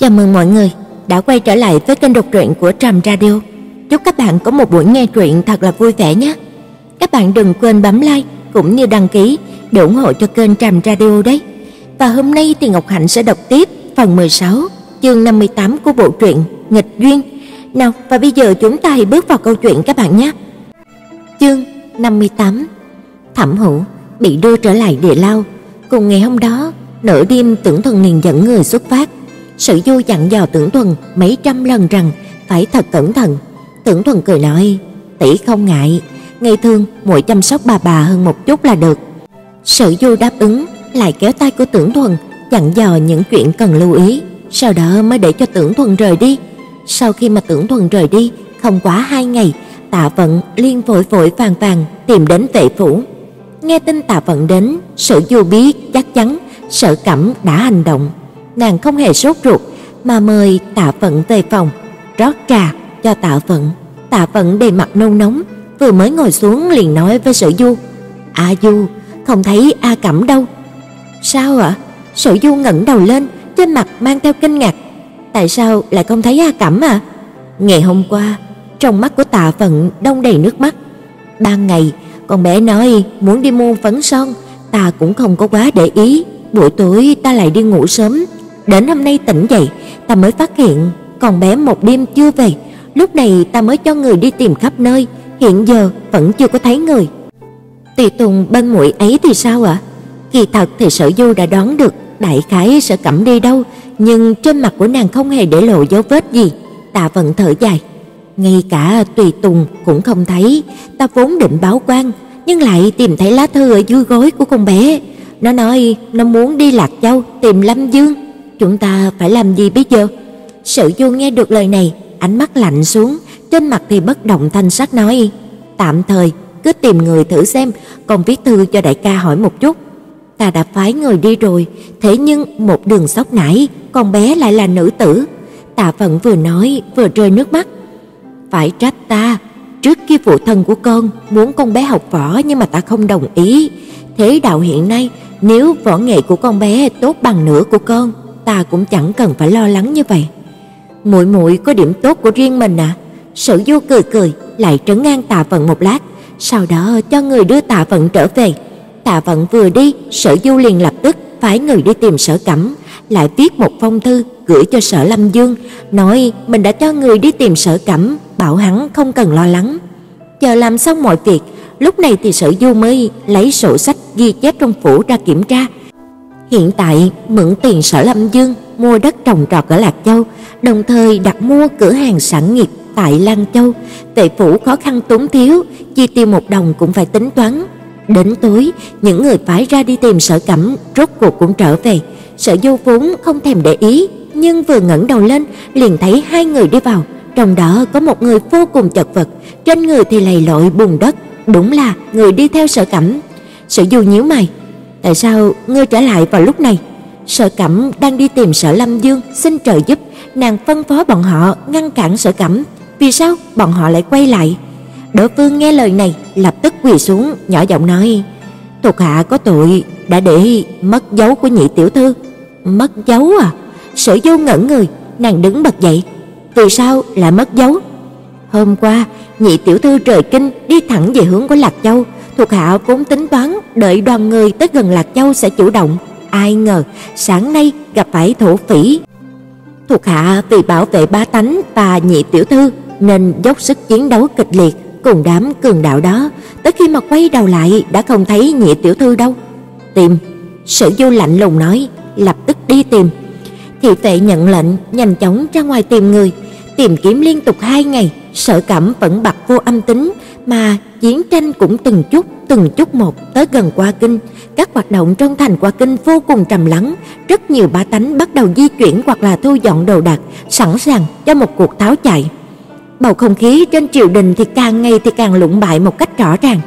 Chào mừng mọi người đã quay trở lại với kênh đọc truyện của Trầm Radio. Chúc các bạn có một buổi nghe truyện thật là vui vẻ nhé. Các bạn đừng quên bấm like cũng như đăng ký để ủng hộ cho kênh Trầm Radio đấy. Và hôm nay thì Ngọc Hạnh sẽ đọc tiếp phần 16, chương 58 của bộ truyện Nghịch duyên. Nào, và bây giờ chúng ta hãy bước vào câu chuyện các bạn nhé. Chương 58. Thẩm Hữu bị đưa trở lại địa lao, cùng ngày hôm đó, nửa đêm Tưởng Thần liền dẫn người xuất phát Sử Du dặn dò Tưởng Thuần mấy trăm lần rằng phải thật cẩn thận. Tưởng Thuần cười nói, tỷ không ngại, ngày thường muội chăm sóc bà bà hơn một chút là được. Sử Du đáp ứng, lại kéo tay của Tưởng Thuần, dặn dò những chuyện cần lưu ý, sau đó mới để cho Tưởng Thuần rời đi. Sau khi mà Tưởng Thuần rời đi, không quá hai ngày, Tạ Vận liên vội vội vàng vàng tìm đến vệ phủ. Nghe tin Tạ Vận đến, Sử Du biết chắc chắn Sở Cẩm đã hành động, nàng không hề sốt ruột mà mời Tạ Vận về phòng, rót trà cho Tạ Vận. Tạ Vận đầy mặt nôn nóng, vừa mới ngồi xuống liền nói với Sở Du: "A Du, không thấy A Cẩm đâu." "Sao ạ?" Sở Du ngẩng đầu lên, trên mặt mang theo kinh ngạc. "Tại sao lại không thấy A Cẩm à?" Ngày hôm qua, trong mắt của Tạ Vận đông đầy nước mắt. Ban ngày, con bé nói muốn đi mua phấn son, ta cũng không có quá để ý, buổi tối ta lại đi ngủ sớm, Đến hôm nay tỉnh dậy, ta mới phát hiện con bé một đêm chưa về, lúc này ta mới cho người đi tìm khắp nơi, hiện giờ vẫn chưa có thấy người. Tùy Tùng bên muội ấy thì sao ạ? Kỳ thật thì Sở Du đã đoán được đại khái sẽ cẩm đi đâu, nhưng trên mặt của nàng không hề để lộ dấu vết gì. Ta vẫn thở dài, ngay cả Tùy Tùng cũng không thấy, ta vốn định báo quan, nhưng lại tìm thấy lá thư ở dưới gối của con bé. Nó nói nó muốn đi Lạc Châu tìm Lâm Dương. Chúng ta phải làm gì bây giờ? Sử Du nghe được lời này, ánh mắt lạnh xuống, trên mặt thì bất động thanh sắc nói: "Tạm thời cứ tìm người thử xem, còn viết thư cho đại ca hỏi một chút." Ta đã phái người đi rồi, thế nhưng một đường sóc nảy, con bé lại là nữ tử. Tạ Vận vừa nói vừa rơi nước mắt. Phải trách ta, trước kia phụ thân của con muốn con bé học võ nhưng mà ta không đồng ý. Thế đạo hiện nay, nếu võ nghệ của con bé tốt bằng nửa của con, ta cũng chẳng cần phải lo lắng như vậy. Muội muội có điểm tốt của riêng mình à? Sử Du cười cười, lại trấn an Tạ Vận một lát, sau đó cho người đưa Tạ Vận trở về. Tạ Vận vừa đi, Sở Du liền lập tức phái người đi tìm Sở Cẩm, lại viết một phong thư gửi cho Sở Lâm Dương, nói mình đã cho người đi tìm Sở Cẩm, bảo hắn không cần lo lắng. Chờ làm xong mọi việc, lúc này thì Sở Du mới lấy sổ sách ghi chép trong phủ ra kiểm tra, Hiện tại mượn tiền Sở Lâm Dương mua đất trồng trọt ở Lạc Châu, đồng thời đặt mua cửa hàng sản nghiệp tại Lan Châu. Tệ phủ khó khăn túng thiếu, chi tiêu một đồng cũng phải tính toán. Đến tối, những người phải ra đi tìm Sở Cẩm rốt cuộc cũng trở về. Sở Du vốn không thèm để ý, nhưng vừa ngẩng đầu lên liền thấy hai người đi vào, trong đó có một người vô cùng chật vật, trên người thì lầy lội bùn đất, đúng là người đi theo Sở Cẩm. Sở Du nhíu mày, Tại sao ngươi trở lại vào lúc này? Sở Cẩm đang đi tìm Sở Lâm Dương xin trợ giúp, nàng phân phó bọn họ ngăn cản Sở Cẩm. Vì sao bọn họ lại quay lại? Đỗ Phương nghe lời này, lập tức quỳ xuống, nhỏ giọng nói: "Thuộc hạ có tội đã để mất dấu của nhị tiểu thư." "Mất dấu à?" Sở Du ngẩn người, nàng đứng bật dậy. "Vì sao lại mất dấu?" "Hôm qua, nhị tiểu thư rời kinh đi thẳng về hướng của Lạc Châu." Thuộc hạ vốn tính toán đợi đoàn người tới gần Lạc Châu sẽ chủ động, ai ngờ sáng nay gặp phải thổ phỉ. Thuộc hạ vì bảo vệ bá tánh và nhị tiểu thư nên dốc sức chiến đấu kịch liệt cùng đám cường đạo đó, tới khi mà quay đầu lại đã không thấy nhị tiểu thư đâu. Tìm, Sử Du lạnh lùng nói, lập tức đi tìm. Thị vệ nhận lệnh, nhanh chóng ra ngoài tìm người, tìm kiếm liên tục hai ngày, Sở cảm vẫn bặt vô âm tính, mà chiến tranh cũng từng chút từng chút một tới gần Qua Kinh, các hoạt động trong thành Qua Kinh vô cùng trầm lắng, rất nhiều bá tánh bắt đầu di chuyển hoặc là thu dọn đồ đạc, sẵn sàng cho một cuộc tháo chạy. Bầu không khí trên triều đình thì càng ngày thì càng lụng bại một cách rõ ràng.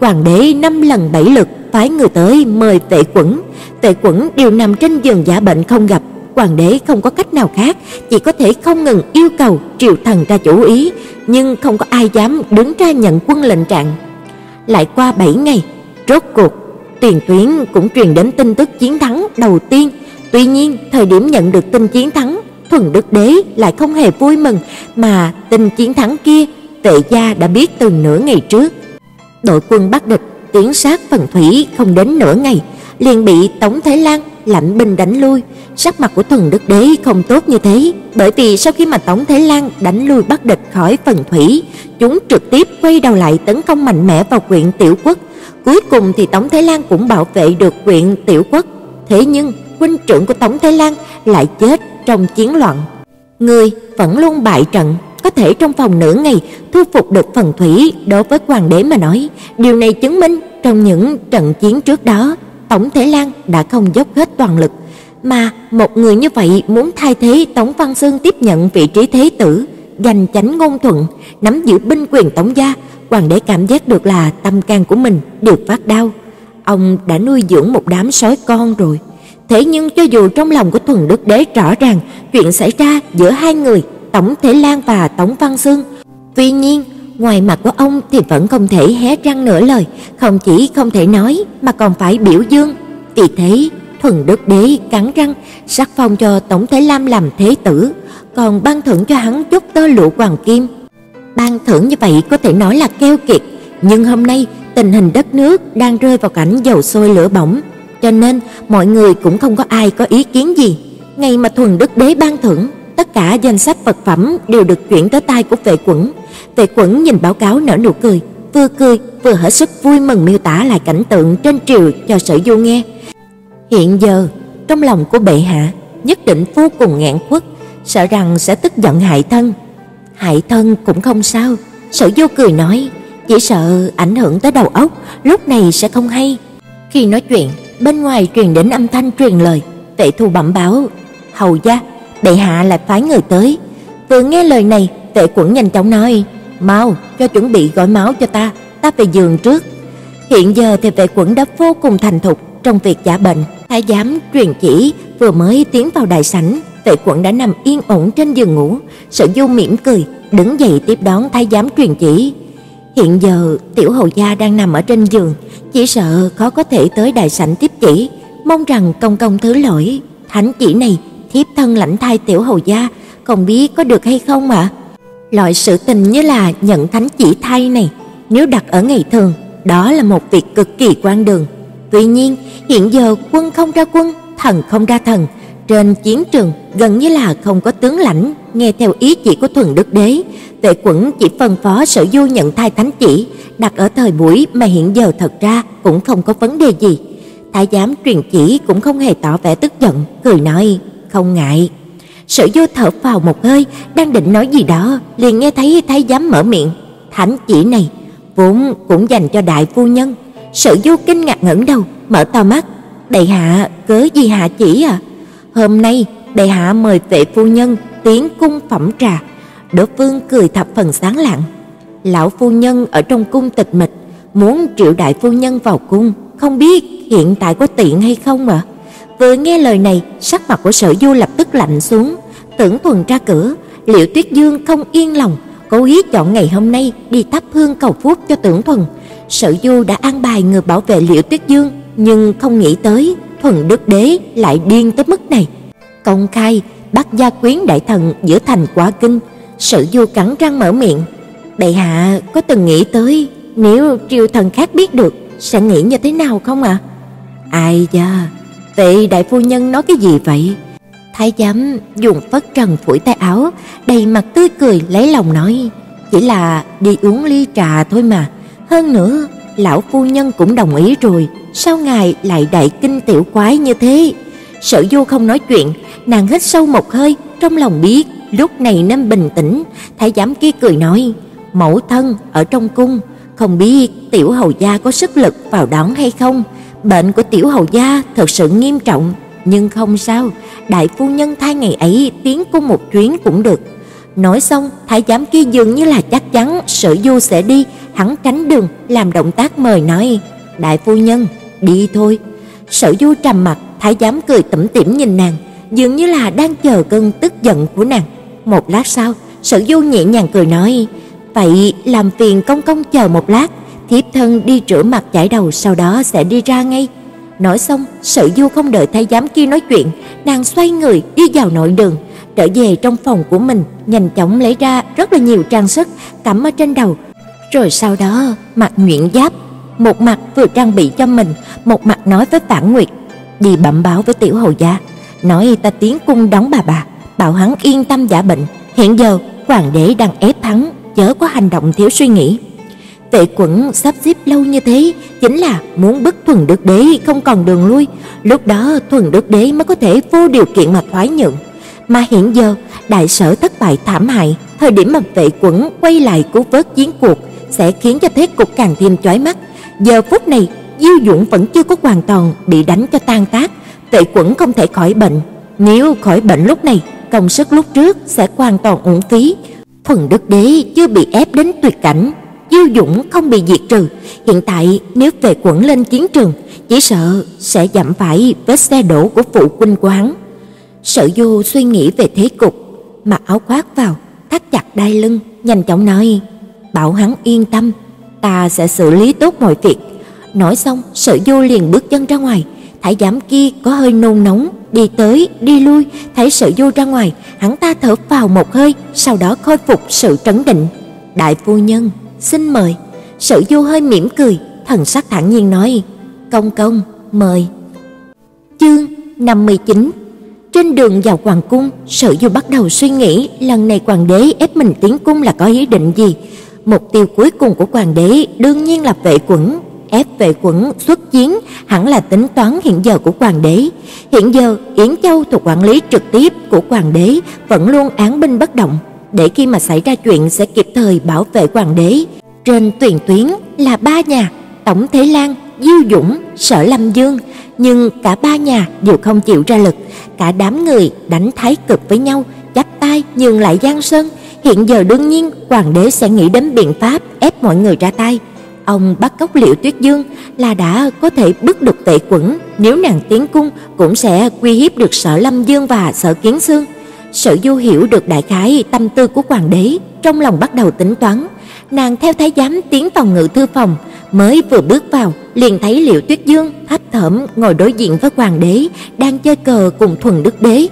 Hoàng đế năm lần bảy lượt phái người tới mời Tệ Quẩn, Tệ Quẩn đều nằm trên giường giả bệnh không gặp, hoàng đế không có cách nào khác, chỉ có thể không ngừng yêu cầu triều thần ra chủ ý, nhưng không có ai dám đứng ra nhận quân lệnh trạng. Lại qua 7 ngày, rốt cuộc tiền tuyến cũng truyền đến tin tức chiến thắng đầu tiên. Tuy nhiên, thời điểm nhận được tin chiến thắng, Thuần Đức Đế lại không hề vui mừng, mà tin chiến thắng kia, Tệ gia đã biết từ nửa ngày trước. Đội quân Bắc địch tiến sát phần thủy không đến nửa ngày, liền bị Tống Thế Lan lạnh binh đánh lui. Sắc mặt của Thuần Đức Đế không tốt như thế, bởi vì sau khi mà Tống Thế Lan đánh lui Bắc địch khỏi phần thủy, chúng trực tiếp quay đầu lại tấn công mạnh mẽ vào quyện Tiểu Quốc. Cuối cùng thì Tống Thế Lan cũng bảo vệ được quyện Tiểu Quốc. Thế nhưng, huynh trưởng của Tống Thế Lan lại chết trong chiến loạn. Người vẫn luôn bại trận, có thể trong vòng nửa ngày thu phục được phần thủy đối với hoàng đế mà nói, điều này chứng minh trong những trận chiến trước đó, Tống Thế Lan đã không dốc hết toàn lực, mà một người như vậy muốn thay thế Tống Văn Xương tiếp nhận vị trí thế tử, giành chánh ngôn thuận, nắm giữ binh quyền Tống gia, hoàng đế cảm giác được là tâm can của mình đều phát đau. Ông đã nuôi dưỡng một đám sói con rồi. Thế nhưng cho dù trong lòng của Thuần Đức Đế rõ ràng chuyện xảy ra giữa hai người, Tống Thế Lan và Tống Văn Xương, tuy nhiên, ngoài mặt của ông thì vẫn không thể hé răng nửa lời, không chỉ không thể nói mà còn phải biểu dương. Vì thế, Thuần Đức Đế cắn răng sắc phong cho tổng Thế Lam làm thế tử, còn ban thưởng cho hắn chút tơ lụa hoàng kim. Ban thưởng như vậy có thể nói là keo kiệt, nhưng hôm nay tình hình đất nước đang rơi vào cảnh dầu sôi lửa bỏng, cho nên mọi người cũng không có ai có ý kiến gì. Ngày mà Thuần Đức Đế ban thưởng, tất cả danh sách vật phẩm đều được chuyển tới tay của Vệ Quẩn. Vệ Quẩn nhìn báo cáo nở nụ cười, vừa cười vừa hết sức vui mừng miêu tả lại cảnh tượng trên triều cho Sở Du nghe. Hiện giờ, trong lòng của bệ hạ nhất định vô cùng ngạn quất sợ rằng sẽ tức giận hại thân. Hại thân cũng không sao, Sở Du cười nói, chỉ sợ ảnh hưởng tới đầu óc, lúc này sẽ không hay. Khi nói chuyện, bên ngoài truyền đến âm thanh truyền lời, Vệ Thu bẩm báo, "Hầu gia, bệ hạ lại phái người tới." Vừa nghe lời này, Vệ Quẩn nhanh chóng nói, "Mau, cho chuẩn bị gói máu cho ta, ta về giường trước." Hiện giờ thì Vệ Quẩn đã vô cùng thành thục trong việc giả bệnh, thái giám truyền chỉ vừa mới tiến vào đại sảnh, Vệ Quẩn đã nằm yên ổn trên giường ngủ, Sở Du mỉm cười, đứng dậy tiếp đón thái giám truyền chỉ. Hiện giờ tiểu hầu gia đang nằm ở trên giường, chỉ sợ khó có thể tới đại sảnh tiếp chỉ, mong rằng công công thứ lỗi, thánh chỉ này thiếp thân lãnh thai tiểu hầu gia, không biết có được hay không ạ? Loại sự tình như là nhận thánh chỉ thay này, nếu đặt ở ngày thường, đó là một việc cực kỳ quan đường. Tuy nhiên, hiện giờ quân không ra quân, thần không ra thần, trên chiến trường gần như là không có tướng lãnh nghe theo ý chỉ của thuần đức đế, Vệ Quẩn chỉ phân phó Sở Du nhận thai thánh chỉ, đặt ở thời buổi mà hiện giờ thật ra cũng không có vấn đề gì. Thái giám truyền chỉ cũng không hề tỏ vẻ tức giận, cười nói, "Không ngại." Sở Du thở phào một hơi, đang định nói gì đó, liền nghe thấy thái giám mở miệng, "Thánh chỉ này vốn cũng dành cho đại phu nhân." Sở Du kinh ngạc ngẩng đầu, mở to mắt, "Đại hạ cớ gì hạ chỉ à? Hôm nay đại hạ mời vệ phu nhân tiến cung phẩm trà." Đỗ Vương cười thập phần sáng lạng. Lão phu nhân ở trong cung tịch mịch, muốn triệu đại phu nhân vào cung, không biết hiện tại có tiện hay không ạ? Vừa nghe lời này, sắc mặt của Sở Du lập tức lạnh xuống, Tưởng Thuần ra cửa, Liễu Tuyết Dương không yên lòng, cố ý chọn ngày hôm nay đi thắp hương cầu phúc cho Tưởng Thuần. Sở Du đã an bài người bảo vệ Liễu Tuyết Dương, nhưng không nghĩ tới Thuần Đức Đế lại điên tới mức này. Công khai bắt gia quyến đại thần giữa thành quá kinh, Sở Du cắn răng mở miệng, "Bệ hạ có từng nghĩ tới nếu triều thần khác biết được sẽ nghĩ như thế nào không ạ?" À? "Ai da, vậy đại phu nhân nói cái gì vậy?" Thái giám dùng phất trần phủi tay áo, đầy mặt tươi cười lấy lòng nói, "Chỉ là đi uống ly trà thôi mà, hơn nữa lão phu nhân cũng đồng ý rồi, sao ngài lại đại kinh tiểu quái như thế?" Sở Du không nói chuyện, nàng hít sâu một hơi, trong lòng biết lúc này nên bình tĩnh, thái giám kia cười nói, "Mẫu thân ở trong cung, không biết tiểu hầu gia có sức lực vào đón hay không? Bệnh của tiểu hầu gia thật sự nghiêm trọng, nhưng không sao, đại phu nhân thay ngày ấy tiến cung một chuyến cũng được." Nói xong, thái giám kia dường như là chắc chắn Sở Du sẽ đi, hắn tránh đường, làm động tác mời nói, "Đại phu nhân, đi thôi." Sở Du trầm mặt, thái giám cười tủm tỉm nhìn nàng, dường như là đang chờ cơn tức giận của nàng. Một lát sau, Sở Du nhẹ nhàng cười nói, "Vậy làm phiền công công chờ một lát, thiếp thân đi rửa mặt chải đầu sau đó sẽ đi ra ngay." Nói xong, Sử Du không đợi thái giám kia nói chuyện, nàng xoay người đi vào nội đường, trở về trong phòng của mình, nhanh chóng lấy ra rất là nhiều trang sức cắm ở trên đầu, rồi sau đó mặc nhuyễn giáp, một mặt vừa trang bị cho mình, một mặt nói với Phản Nguyệt, đi bẩm báo với tiểu hầu gia, nói ta tiến cung đón bà bà, bảo hắn yên tâm giả bệnh, hiện giờ hoàng đế đang ép hắn chớ có hành động thiếu suy nghĩ. Tệ Quẩn sắp xếp lâu như thế chính là muốn bức Thuần Đức Đế không còn đường lui, lúc đó Thuần Đức Đế mới có thể vô điều kiện mà thoái nhượng. Mà hiện giờ, đại sở thất bại thảm hại, thời điểm mà Tệ Quẩn quay lại cứu vớt chiến cuộc sẽ khiến cho thế cục càng thêm chói mắt. Giờ phút này, Diêu Dũng vẫn chưa có hoàn toàn bị đánh cho tan tác, Tệ Quẩn không thể khỏi bệnh. Nếu khỏi bệnh lúc này, công sức lúc trước sẽ hoàn toàn uổng phí. Thuần Đức Đế chưa bị ép đến tuyệt cảnh, Diêu Dũng không bị diệt trừ, hiện tại nếu về quẩn lên chiến trường, chỉ sợ sẽ giảm phải vết xe đổ của phụ huynh của hắn. Sở Du suy nghĩ về thế cục, mặc áo khoác vào, thắt chặt đai lưng, nhanh chóng nói: "Bảo hắn yên tâm, ta sẽ xử lý tốt mọi việc." Nói xong, Sở Du liền bước chân ra ngoài, thái giám kia có hơi nôn nóng, đi tới đi lui, thấy Sở Du ra ngoài, hắn ta thở vào một hơi, sau đó khôi phục sự trấn định. "Đại phu nhân, xin mời." Sở Du hơi mỉm cười, thần sắc thản nhiên nói: "Công công, mời." Chương 59 Trên đường vào hoàng cung, Sở Du bắt đầu suy nghĩ lần này hoàng đế ép mình tiến cung là có ý định gì. Mục tiêu cuối cùng của hoàng đế đương nhiên là vệ quẩn, ép vệ quẩn xuất chiến hẳn là tính toán hiện giờ của hoàng đế. Hiện giờ Yến Châu thuộc quản lý trực tiếp của hoàng đế vẫn luôn án binh bất động, để khi mà xảy ra chuyện sẽ kịp thời bảo vệ hoàng đế. Trên tuyển tuyến là ba nhà, Tổng Thế Lan, Diêu Dũng, Sở Lâm Dương, nhưng cả ba nhà đều không chịu ra lực, cả đám người đánh thái cực với nhau, chắp tay nhường lại Giang Sơn. Hiện giờ đương nhiên hoàng đế sẽ nghĩ đến biện pháp ép mọi người ra tay. Ông bắt cóc Liễu Tuyết Dương là đã có thể bức được Tệ Quẩn, nếu nàng tiến cung cũng sẽ uy hiếp được Sở Lâm Dương và Sở Kiến Xương. Sở Du hiểu được đại khái tâm tư của hoàng đế, trong lòng bắt đầu tính toán. Nàng theo thái giám tiến vào ngự thư phòng, mới vừa bước vào, liền thấy Liễu Tuyết Dương thấp thỏm ngồi đối diện với hoàng đế, đang chơi cờ cùng Thuần Đức Đế.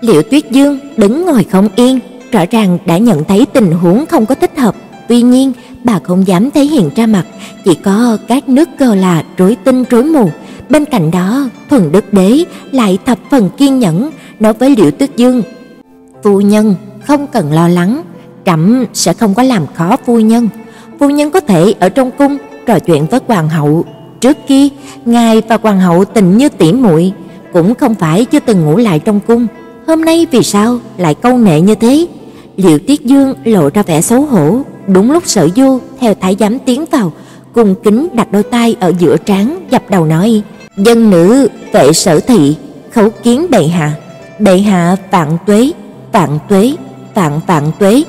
Liễu Tuyết Dương đứng ngồi không yên, rõ ràng đã nhận thấy tình huống không có thích hợp, tuy nhiên bà không dám thể hiện ra mặt, chỉ có các nước cờ là rối tinh rối mù. Bên cạnh đó, Thuần Đức Đế lại thập phần kiên nhẫn nói với Liễu Tuyết Dương: "Phu nhân, không cần lo lắng, trẫm sẽ không có làm khó phu nhân. Phu nhân có thể ở trong cung trò chuyện với hoàng hậu. Trước kia, ngài và hoàng hậu tình như tỉ muội, cũng không phải chưa từng ngủ lại trong cung. Hôm nay vì sao lại câu nệ như thế?" Liễu tuyết Dương lộ ra vẻ xấu hổ, đúng lúc Sở Du theo thái giám tiến vào, cùng kính đặt đôi tay ở giữa trán, dập đầu nói: "Dân nữ vệ Sở thị, khấu kiến bệ hạ." Bệ hạ vạn tuế, vạn tuế, vạn vạn tuế.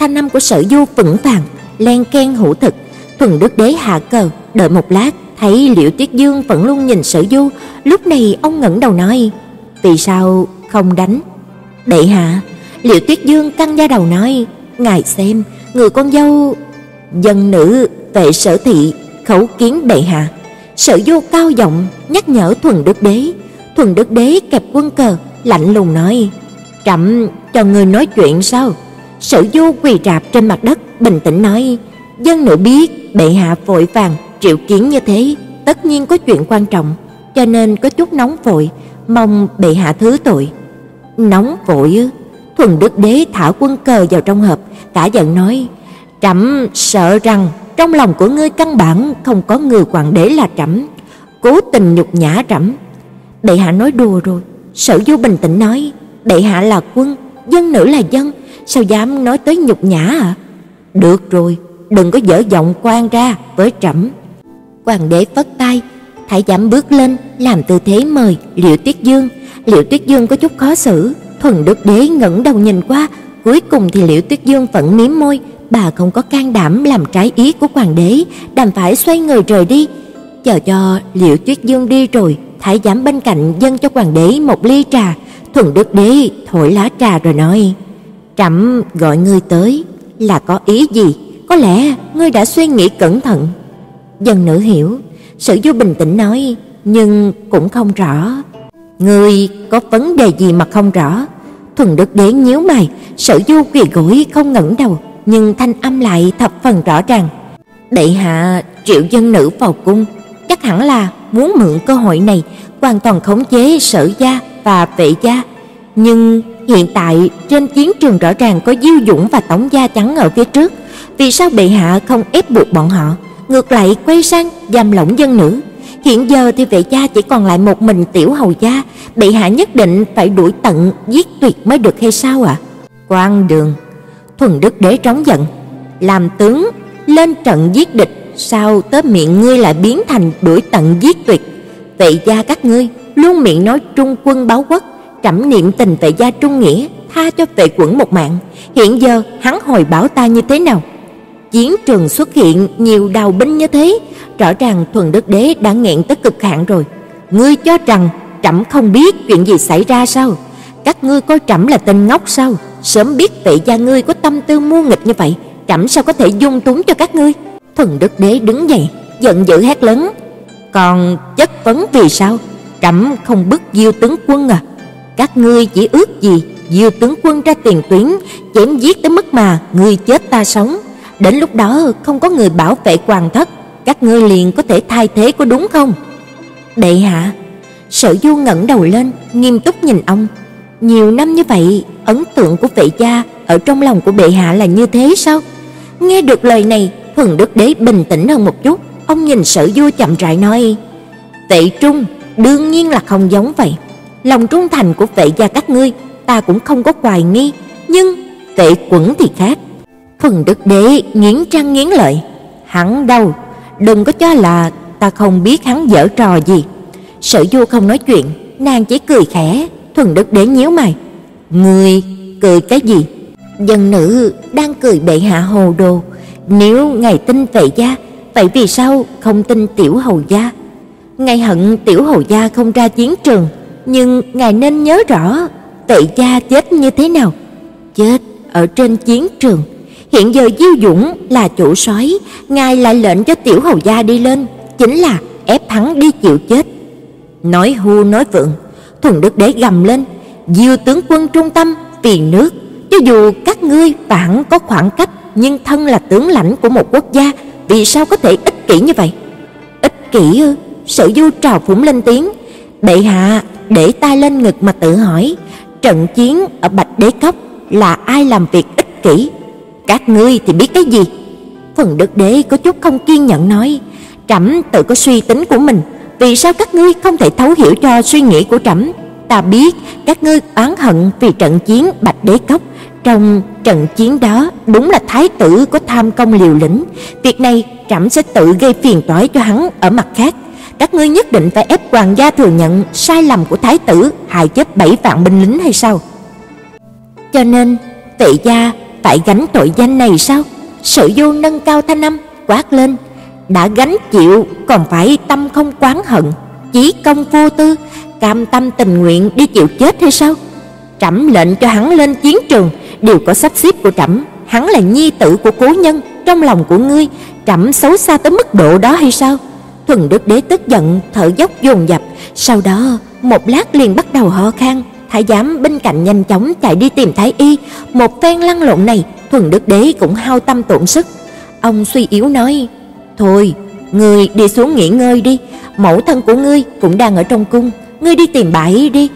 Thanh âm của Sở Du vững vàng, len ken hữu thực. Thuần Đức Đế hạ cờ, đợi một lát, thấy Liễu tuyết Dương vẫn luôn nhìn Sở Du, lúc này ông ngẩng đầu nói: "Vì sao không đánh?" "Bệ hạ." Liễu Tuyết Dương căng da đầu nói: "Ngài xem, người con dâu dân nữ vệ Sở thị khấu kiến bệ hạ." Sở Du cao giọng nhắc nhở Thuần Đức Đế. Thuần Đức Đế kẹp quân cờ, lạnh lùng nói: "Trẫm cho ngươi nói chuyện sao?" Sở Du quỳ rạp trên mặt đất, bình tĩnh nói: "Dân nữ biết bệ hạ vội vàng triệu kiến như thế, tất nhiên có chuyện quan trọng, cho nên có chút nóng vội, mong bệ hạ thứ tội." Nóng vội ư? Thuần Đức Đế thả quân cờ vào trong hộp, cả giận nói: "Trẫm sợ rằng trong lòng của ngươi căn bản không có người hoàng đế là trẫm, cố tình nhục nhã trẫm." Bệ hạ nói đùa rồi. Sở Du bình tĩnh nói: "Bệ hạ là quân, dân nữ là dân, sao dám nói tới nhục nhã à?" "Được rồi, đừng có dở giọng quan ra với trẫm." Hoàng đế phất tay, thái giám bước lên làm tư thế mời Liễu Tuyết Dương. Liễu Tuyết Dương có chút khó xử, Thuần Đức Đế ngẩng đầu nhìn qua, cuối cùng thì Liễu Tuyết Dương vẫn mím môi, bà không có can đảm làm trái ý của hoàng đế, đành phải xoay người rời đi. Chờ cho Liễu Tuyết Dương đi rồi, thái giám bên cạnh dâng cho hoàng đế một ly trà, Thuần Đức Đế thổi lá trà rồi nói: "Trẫm gọi ngươi tới là có ý gì? Có lẽ ngươi đã suy nghĩ cẩn thận." Dân nữ hiểu, Sử Du bình tĩnh nói, nhưng cũng không rõ. "Ngươi có vấn đề gì mà không rõ?" Thuần Đức Đế nhíu mày, Sử Du quỳ gối không ngẩng đầu, nhưng thanh âm lại thập phần rõ ràng. Đệ hạ triệu dân nữ vào cung, chắc hẳn là muốn mượn cơ hội này hoàn toàn khống chế Sở gia và Vệ gia, nhưng hiện tại trên chiến trường rõ ràng có Diêu Dũng và Tống gia trắng ở phía trước, vì sao bệ hạ không ép buộc bọn họ, ngược lại quay sang giam lỏng dân nữ? Hiện giờ thì vệ gia chỉ còn lại một mình tiểu hầu gia, bệ hạ nhất định phải đuổi tận giết tuyệt mới được hay sao ạ? À? Quan Đường, thuần đức đế trống giận, làm tướng lên trận giết địch, sao tới miệng ngươi lại biến thành đuổi tận giết tuyệt? Vệ gia các ngươi luôn miệng nói trung quân báo quốc, trẫm niệm tình vệ gia trung nghĩa, tha cho vệ quẩn một mạng, hiện giờ hắn hồi báo ta như thế nào? Chiến trường xuất hiện nhiều đào binh như thế, rõ ràng thuần đức đế đã nghẹn tới cực hạn rồi. Ngươi cho rằng trẫm không biết chuyện gì xảy ra sao? Các ngươi coi trẫm là tên ngốc sao? Sớm biết vệ gia ngươi có tâm tư mua nghịch như vậy, trẫm sao có thể dung túng cho các ngươi? thần đức đế đứng dậy, giận dữ hét lớn: "Còn chất vấn vì sao? Trẫm không bức Diêu tướng quân à? Các ngươi chỉ ước gì Diêu tướng quân ra tiền tuyến, chém giết tới mức mà ngươi chết ta sống, đến lúc đó không có người bảo vệ hoàng thất, các ngươi liền có thể thay thế có đúng không?" "Đệ hạ." Sở Du ngẩng đầu lên, nghiêm túc nhìn ông. Nhiều năm như vậy, ấn tượng của vệ gia ở trong lòng của bệ hạ là như thế sao? Nghe được lời này, Thuần Đức Đế bình tĩnh hơn một chút, ông nhìn Sở Du chậm rãi nói: Tệ Trung, đương nhiên là không giống vậy. Lòng trung thành của vệ gia các ngươi, ta cũng không có hoài nghi, nhưng tệ quẩn thì khác." Thuần Đức Đế nghiến răng nghiến lợi, "Hắn đâu, đừng có cho là ta không biết hắn giở trò gì." Sở Du không nói chuyện, nàng chỉ cười khẽ, Thuần Đức Đế nhíu mày, "Ngươi cười cái gì?" Dân nữ đang cười bệ hạ hồ đồ, nếu ngài tin vậy gia, vậy vì sao không tin tiểu hầu gia? Ngài hận tiểu hầu gia không ra chiến trường, nhưng ngài nên nhớ rõ tệ gia chết như thế nào. Chết ở trên chiến trường. Hiện giờ Diêu Dũng là chủ soái, ngài lại lệnh cho tiểu hầu gia đi lên, chính là ép hắn đi chịu chết. Nói hưu nói vượng, Thuần Đức Đế gầm lên, Diêu tướng quân trung tâm vì nước, cho dù các ngươi phản có khoảng cách nhưng thân là tướng lãnh của một quốc gia, vì sao có thể ích kỷ như vậy? Ích kỷ ư? Sở Du trào phúng lên tiếng, "Bệ hạ, để tay lên ngực mà tự hỏi, trận chiến ở Bạch Đế Cốc là ai làm việc ích kỷ? Các ngươi thì biết cái gì?" Phần Đức Đế có chút không kiên nhẫn nói, "Trẫm tự có suy tính của mình, vì sao các ngươi không thể thấu hiểu cho suy nghĩ của trẫm? Ta biết các ngươi oán hận vì trận chiến Bạch Đế Cốc, trong trận chiến đó đúng là thái tử có tham công liều lĩnh, việc này trẫm sẽ tự gây phiền toái cho hắn ở mặt khác. Các ngươi nhất định phải ép hoàng gia thừa nhận sai lầm của thái tử hại chết bảy vạn binh lính hay sao? Cho nên, Tệ gia phải gánh tội danh này sao? Sở Du nâng cao thanh âm quát lên, đã gánh chịu còn phải tâm không quán hận, chí công vô tư, cam tâm tình nguyện đi chịu chết hay sao? Trẫm lệnh cho hắn lên chiến trường, đều có sắp xếp của trẫm, hắn là nhi tử của cố nhân, trong lòng của ngươi, trẫm xấu xa tới mức độ đó hay sao? Thuần Đức Đế tức giận, thở dốc dồn dập, sau đó một lát liền bắt đầu ho khan, thái giám bên cạnh nhanh chóng chạy đi tìm thái y, một phen lăn lộn này, Thuần Đức Đế cũng hao tâm tổn sức. Ông suy yếu nói: "Thôi, ngươi đi xuống nghỉ ngơi đi, mẫu thân của ngươi cũng đang ở trong cung, ngươi đi tìm bà ấy đi."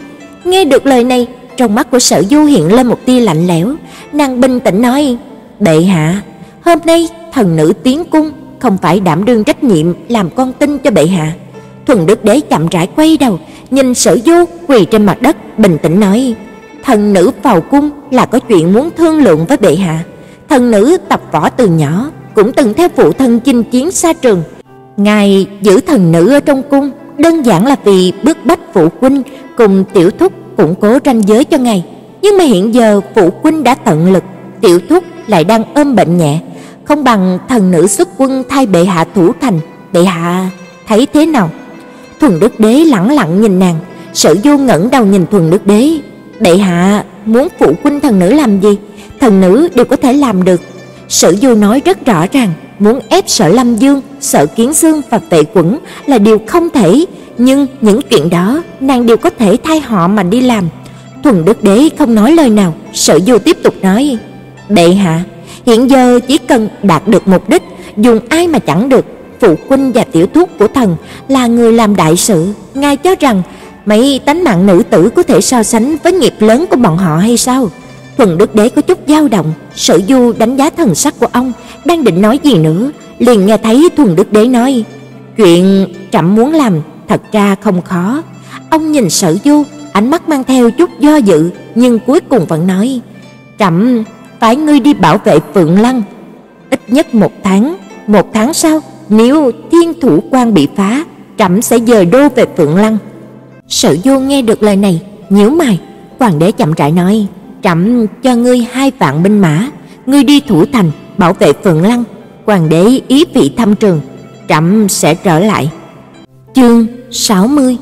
Nghe được lời này, trong mắt của Sở Du hiện lên một tia lạnh lẽo, nàng bình tĩnh nói: "Bệ hạ, hôm nay thần nữ tiến cung, không phải đảm đương trách nhiệm làm con tin cho bệ hạ." Thuần Đức Đế chậm rãi quay đầu, nhìn Sở Du quỳ trên mặt đất, bình tĩnh nói: "Thần nữ vào cung là có chuyện muốn thương lượng với bệ hạ. Thần nữ tập võ từ nhỏ, cũng từng theo phụ thân chinh chiến xa trường. Ngài giữ thần nữ ở trong cung đơn giản là vì bức bách phụ huynh cùng tiểu thúc củng cố ranh giới cho ngài, nhưng mà hiện giờ phụ huynh đã tận lực, tiểu thúc lại đang ôm bệnh nhẹ, không bằng thần nữ xuất quân thay bệ hạ thủ thành, bệ hạ thấy thế nào?" Thuần Đức Đế lẳng lặng nhìn nàng, Sở Du ngẩng đầu nhìn Thuần Đức Đế, "Bệ hạ muốn phụ huynh thần nữ làm gì, thần nữ đều có thể làm được." Sở Du nói rất rõ ràng, muốn ép Sở Lâm Dương, Sở Kiến dương và Vệ Quẩn là điều không thể, nhưng những chuyện đó nàng đều có thể thay họ mà đi làm. Thuần Đức Đế không nói lời nào, Sở Du tiếp tục nói: "Bệ hạ, hiện giờ chỉ cần đạt được mục đích, dùng ai mà chẳng được, phụ huynh và tiểu thúc của thần là người làm đại sự, ngài cho rằng mấy tánh mạng nữ tử có thể so sánh với nghiệp lớn của bọn họ hay sao?" Thuần Đức Đế có chút dao động, Sở Du đánh giá thần sắc của ông, đang định nói gì nữa, liền nghe thấy Thuần Đức Đế nói: "Chuyện trẫm muốn làm thật ra không khó." Ông nhìn Sở Du, ánh mắt mang theo chút do dự, nhưng cuối cùng vẫn nói: "Trẫm phải ngươi đi bảo vệ Phượng Lăng, ít nhất một tháng, một tháng sau, nếu Thiên Thủ quan bị phá, trẫm sẽ dời đô về Phượng Lăng." Sở Du nghe được lời này, nhíu mày, hoàng đế chậm rãi nói: "Trẫm cho ngươi hai vạn binh mã, ngươi đi thủ thành bảo vệ Phượng Lăng." Hoàng đế ý vị thăm trường, trẫm sẽ trở lại. Chương 60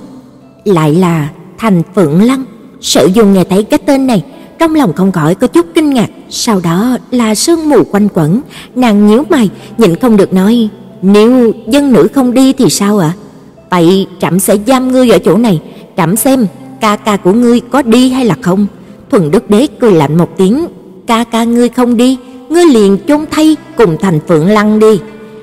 lại là Thành Phượng Lăng. Sở Dung nghe thấy cái tên này, trong lòng không khỏi có chút kinh ngạc, sau đó là sương mù quanh quẩn, nàng nhíu mày, nhịn không được nói: "Nếu dân nữ không đi thì sao ạ?" À? "Vậy trẫm sẽ giam ngươi ở chỗ này, trẫm xem ca ca của ngươi có đi hay là không." Thuần Đức Đế cười lạnh một tiếng, "Ca ca ngươi không đi, ngươi liền chôn thay cùng thành Phượng Lăng đi."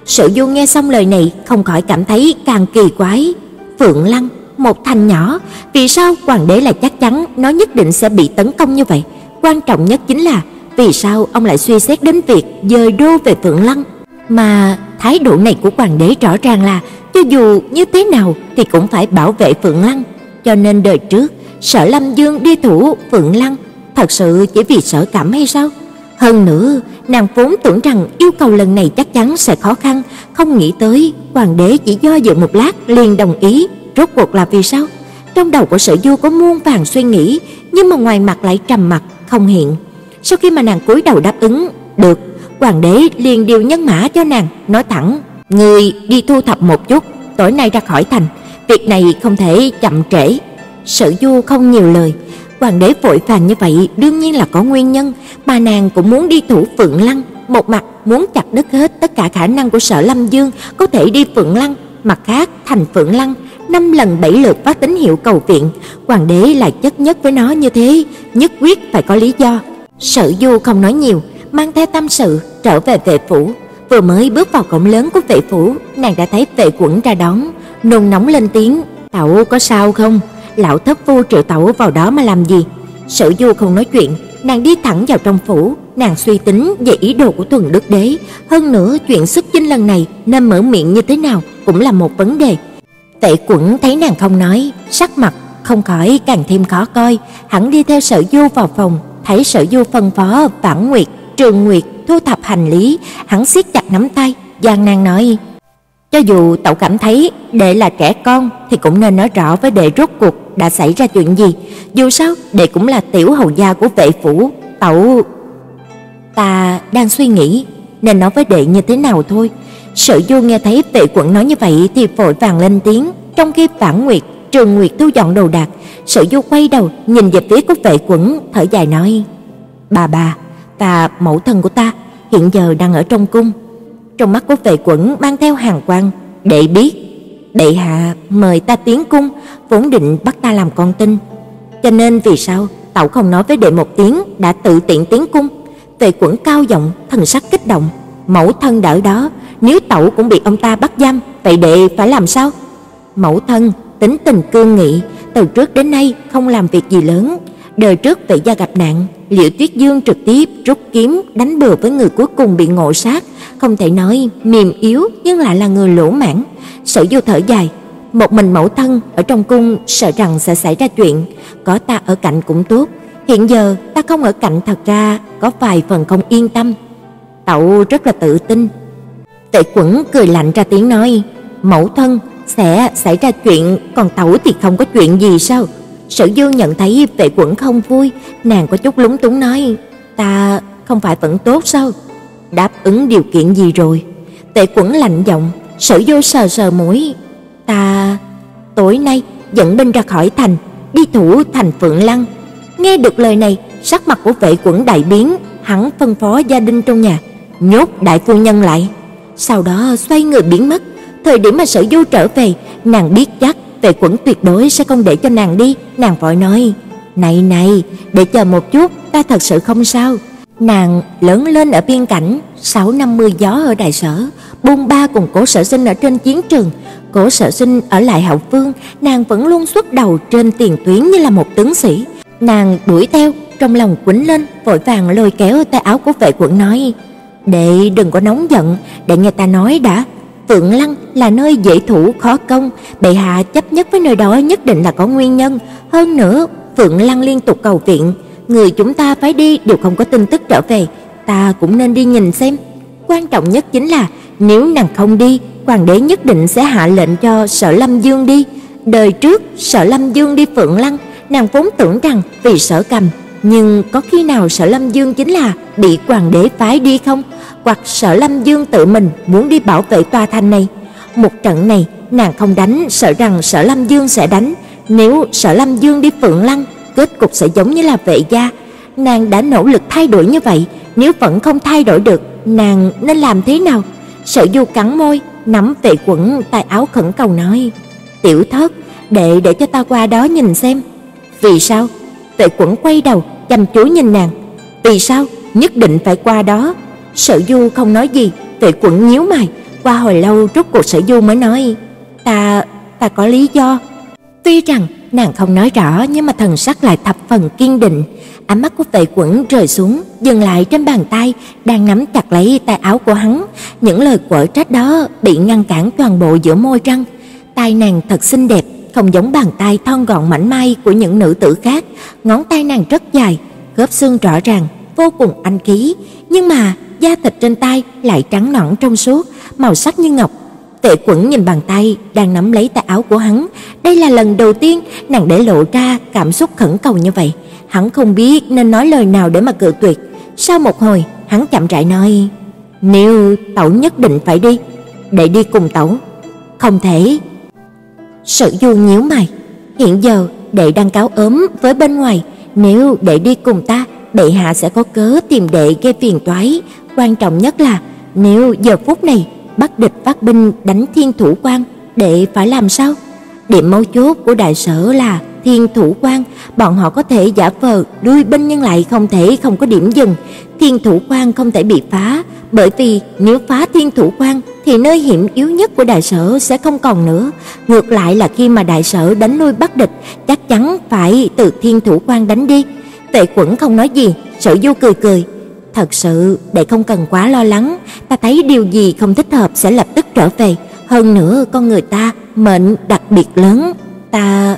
Sở Du nghe xong lời này, không khỏi cảm thấy càng kỳ quái. Phượng Lăng, một thành nhỏ, vì sao hoàng đế lại chắc chắn nó nhất định sẽ bị tấn công như vậy? Quan trọng nhất chính là vì sao ông lại suy xét đến việc dời đô về Phượng Lăng? Mà thái độ này của hoàng đế rõ ràng là cho dù như thế nào thì cũng phải bảo vệ Phượng Lăng, cho nên đời trước Sở Lâm Dương đi thủ Phượng Lăng thật sự chỉ vì sợ cảm hay sao? Hơn nữa, nàng vốn tưởng rằng yêu cầu lần này chắc chắn sẽ khó khăn, không nghĩ tới hoàng đế chỉ do dự một lát liền đồng ý, rốt cuộc là vì sao? Trong đầu của Sở Du có muôn vàng suy nghĩ, nhưng mà ngoài mặt lại trầm mặc không hiện. Sau khi mà nàng cúi đầu đáp ứng, "Được." Hoàng đế liền điều nhân mã cho nàng, nói thẳng, "Ngươi đi thu thập một chút, tối nay ra khỏi thành, việc này không thể chậm trễ." Sở Du không nhiều lời, Hoàng đế vội vàng như vậy đương nhiên là có nguyên nhân, mà nàng cũng muốn đi thủ Phượng Lăng, một mặt muốn chặt đứt hết tất cả khả năng của Sở Lâm Dương có thể đi Phượng Lăng, mặt khác thành Phượng Lăng năm lần bảy lượt phát tín hiệu cầu viện, hoàng đế lại chất nhất với nó như thế, nhất quyết phải có lý do. Sở Du không nói nhiều, mang theo tâm sự trở về vệ phủ, vừa mới bước vào cổng lớn của vệ phủ, nàng đã thấy vệ quẩn ra đón, nôn nóng lên tiếng, "Tẩu có sao không?" Lão thất phu triệu tẩu vào đó mà làm gì? Sở Du không nói chuyện, nàng đi thẳng vào trong phủ, nàng suy tính về ý đồ của Thuần Đức Đế, hơn nữa chuyện xuất chinh lần này nên mở miệng như thế nào cũng là một vấn đề. Tệ Quẩn thấy nàng không nói, sắc mặt không khỏi càng thêm khó coi, hắn đi theo Sở Du vào phòng, thấy Sở Du phân phó Vãn Nguyệt, Trường Nguyệt thu thập hành lý, hắn siết chặt nắm tay, gian nan nói: cho dù tẩu cảm thấy đệ là trẻ con thì cũng nên nói rõ với đệ rốt cuộc đã xảy ra chuyện gì. Dù sao, đệ cũng là tiểu hầu gia của vệ phủ, tẩu ta đang suy nghĩ nên nói với đệ như thế nào thôi. Sở Du nghe thấy vệ quận nói như vậy thì vội vàng lên tiếng, trong khi Phản Nguyệt, Trường Nguyệt thu dọn đồ đạc, Sở Du quay đầu nhìn về phía của vệ quận, thở dài nói: "Bà bà, ta mẫu thân của ta hiện giờ đang ở trong cung, trong mắt của vệ quận mang theo hàng quang, "Đệ biết, đệ hạ mời ta tiến cung, vốn định bắt ta làm con tin, cho nên vì sao tẩu không nói với đệ một tiếng đã tự tiện tiến cung?" Tề quẩn cao giọng, thần sắc kích động, "Mẫu thân đỡ đó, nếu tẩu cũng bị ông ta bắt giam, vậy đệ phải làm sao?" Mẫu thân tính tình cương nghị, từ trước đến nay không làm việc gì lớn, đời trước vệ gia gặp nạn, Liễu Tuyết Dương trực tiếp rút kiếm đánh bừa với người cuối cùng bị ngộ sát, không thể nói mềm yếu nhưng lại là người lỗ mãng, Sở Du thở dài, một mình mẫu thân ở trong cung sợ rằng sẽ xảy ra chuyện, có ta ở cạnh cũng tốt. Hiện giờ ta không ở cạnh thật ra có vài phần không yên tâm. Tậu rất là tự tin. Tệ Quẩn cười lạnh ra tiếng nói, mẫu thân sẽ xảy ra chuyện, còn tẩu thì không có chuyện gì sao? Sở Du nhận thấy Tệ Quẩn không vui, nàng có chút lúng túng nói, "Ta không phải vẫn tốt sao?" Đáp ứng điều kiện gì rồi? Tệ Quẩn lạnh giọng, Sở Du sờ sờ mũi, "Ta tối nay dẫn binh ra khỏi thành, đi thủ thành Phượng Lăng." Nghe được lời này, sắc mặt của Vệ Quẩn đại biến, hắn phân phó gia đình trong nhà, nhốt đại phu nhân lại, sau đó xoay người biến mất. Thời điểm mà Sở Du trở về, nàng biết chắc Vệ Quẩn tuyệt đối sẽ không để cho nàng đi, nàng vội nói: "Này này, để chờ một chút, ta thật sự không sao." Nàng lớn lên ở biên cảnh, sáu năm mưa gió ở đại sở, bôn ba cùng Cố Sở Sinh ở trên chiến trường, Cố Sở Sinh ở lại hậu phương, nàng vẫn luôn xuất đầu trên tiền tuyến như là một tướng sĩ. Nàng đuổi theo, trong lòng quấn lên, vội vàng lôi kéo tay áo của vệ quận nói: "Đệ đừng có nóng giận, để nghe ta nói đã. Phượng Lăng là nơi dễ thủ khó công, bệ hạ chấp nhất với nơi đó nhất định là có nguyên nhân, hơn nữa Phượng Lăng liên tục cầu viện, người chúng ta phải đi đều không có tin tức trở về, ta cũng nên đi nhìn xem. Quan trọng nhất chính là nếu nàng không đi, hoàng đế nhất định sẽ hạ lệnh cho Sở Lâm Dương đi. Đời trước Sở Lâm Dương đi Phượng Lăng, nàng vốn tưởng rằng vì Sở Cầm, nhưng có khi nào Sở Lâm Dương chính là bị hoàng đế phái đi không? Hoặc Sở Lâm Dương tự mình muốn đi bảo vệ tòa thành này? Một trận này nàng không đánh, sợ rằng Sở Lâm Dương sẽ đánh, nếu Sở Lâm Dương đi Phượng Lăng, kết cục sẽ giống như là vệ gia. Nàng đã nỗ lực thay đổi như vậy, nếu vẫn không thay đổi được, nàng nên làm thế nào? Sở Du cắn môi, nắm vệ quẩn tay áo khẩn cầu nói: "Tiểu thất, đệ để cho ta qua đó nhìn xem." "Vì sao?" Vệ quẩn quay đầu, chăm chú nhìn nàng. "Vì sao? Nhất định phải qua đó." Sở Du không nói gì, Vệ quẩn nhíu mày, qua hồi lâu rốt cuộc Sở Du mới nói: "Ta, ta có lý do." Tuy rằng nàng không nói rõ nhưng mà thần sắc lại thập phần kiên định. Ánh mắt của Vệ Quẩn rơi xuống, dừng lại trên bàn tay đang nắm chặt lấy tay áo của hắn. Những lời quở trách đó bị ngăn cản toàn bộ giữa môi răng. Tay nàng thật xinh đẹp, không giống bàn tay thon gọn mảnh mai của những nữ tử khác. Ngón tay nàng rất dài, khớp xương rõ ràng, vô cùng anh khí, nhưng mà da thịt trên tay lại trắng nõn trong suốt, màu sắc như ngọc Tệ Quẩn nhìn bàn tay đang nắm lấy tay áo của hắn, đây là lần đầu tiên nàng để lộ ra cảm xúc khẩn cầu như vậy. Hắn không biết nên nói lời nào để mà cự tuyệt. Sau một hồi, hắn chậm rãi nói: "Nếu tẩu nhất định phải đi, để đi cùng tẩu." "Không thể." Sở Du nhíu mày, hiện giờ đệ đang cáo ốm với bên ngoài, nếu đệ đi cùng ta, bệ hạ sẽ có cớ tìm đệ gây phiền toái, quan trọng nhất là nếu giờ phút này bắt địch phát binh đánh Thiên Thủ Quan, đệ phải làm sao? Điểm mấu chốt của đại sở là Thiên Thủ Quan, bọn họ có thể giả vờ đuôi binh nhưng lại không thể không có điểm dừng. Thiên Thủ Quan không thể bị phá, bởi vì nếu phá Thiên Thủ Quan thì nơi hiểm yếu nhất của đại sở sẽ không còn nữa. Ngược lại là khi mà đại sở đánh lui bắt địch, chắc chắn phải từ Thiên Thủ Quan đánh đi. Tệ Quẩn không nói gì, Sở Du cười cười, Thật sự, đệ không cần quá lo lắng, ta thấy điều gì không thích hợp sẽ lập tức trở về, hơn nữa con người ta mệnh đặc biệt lớn, ta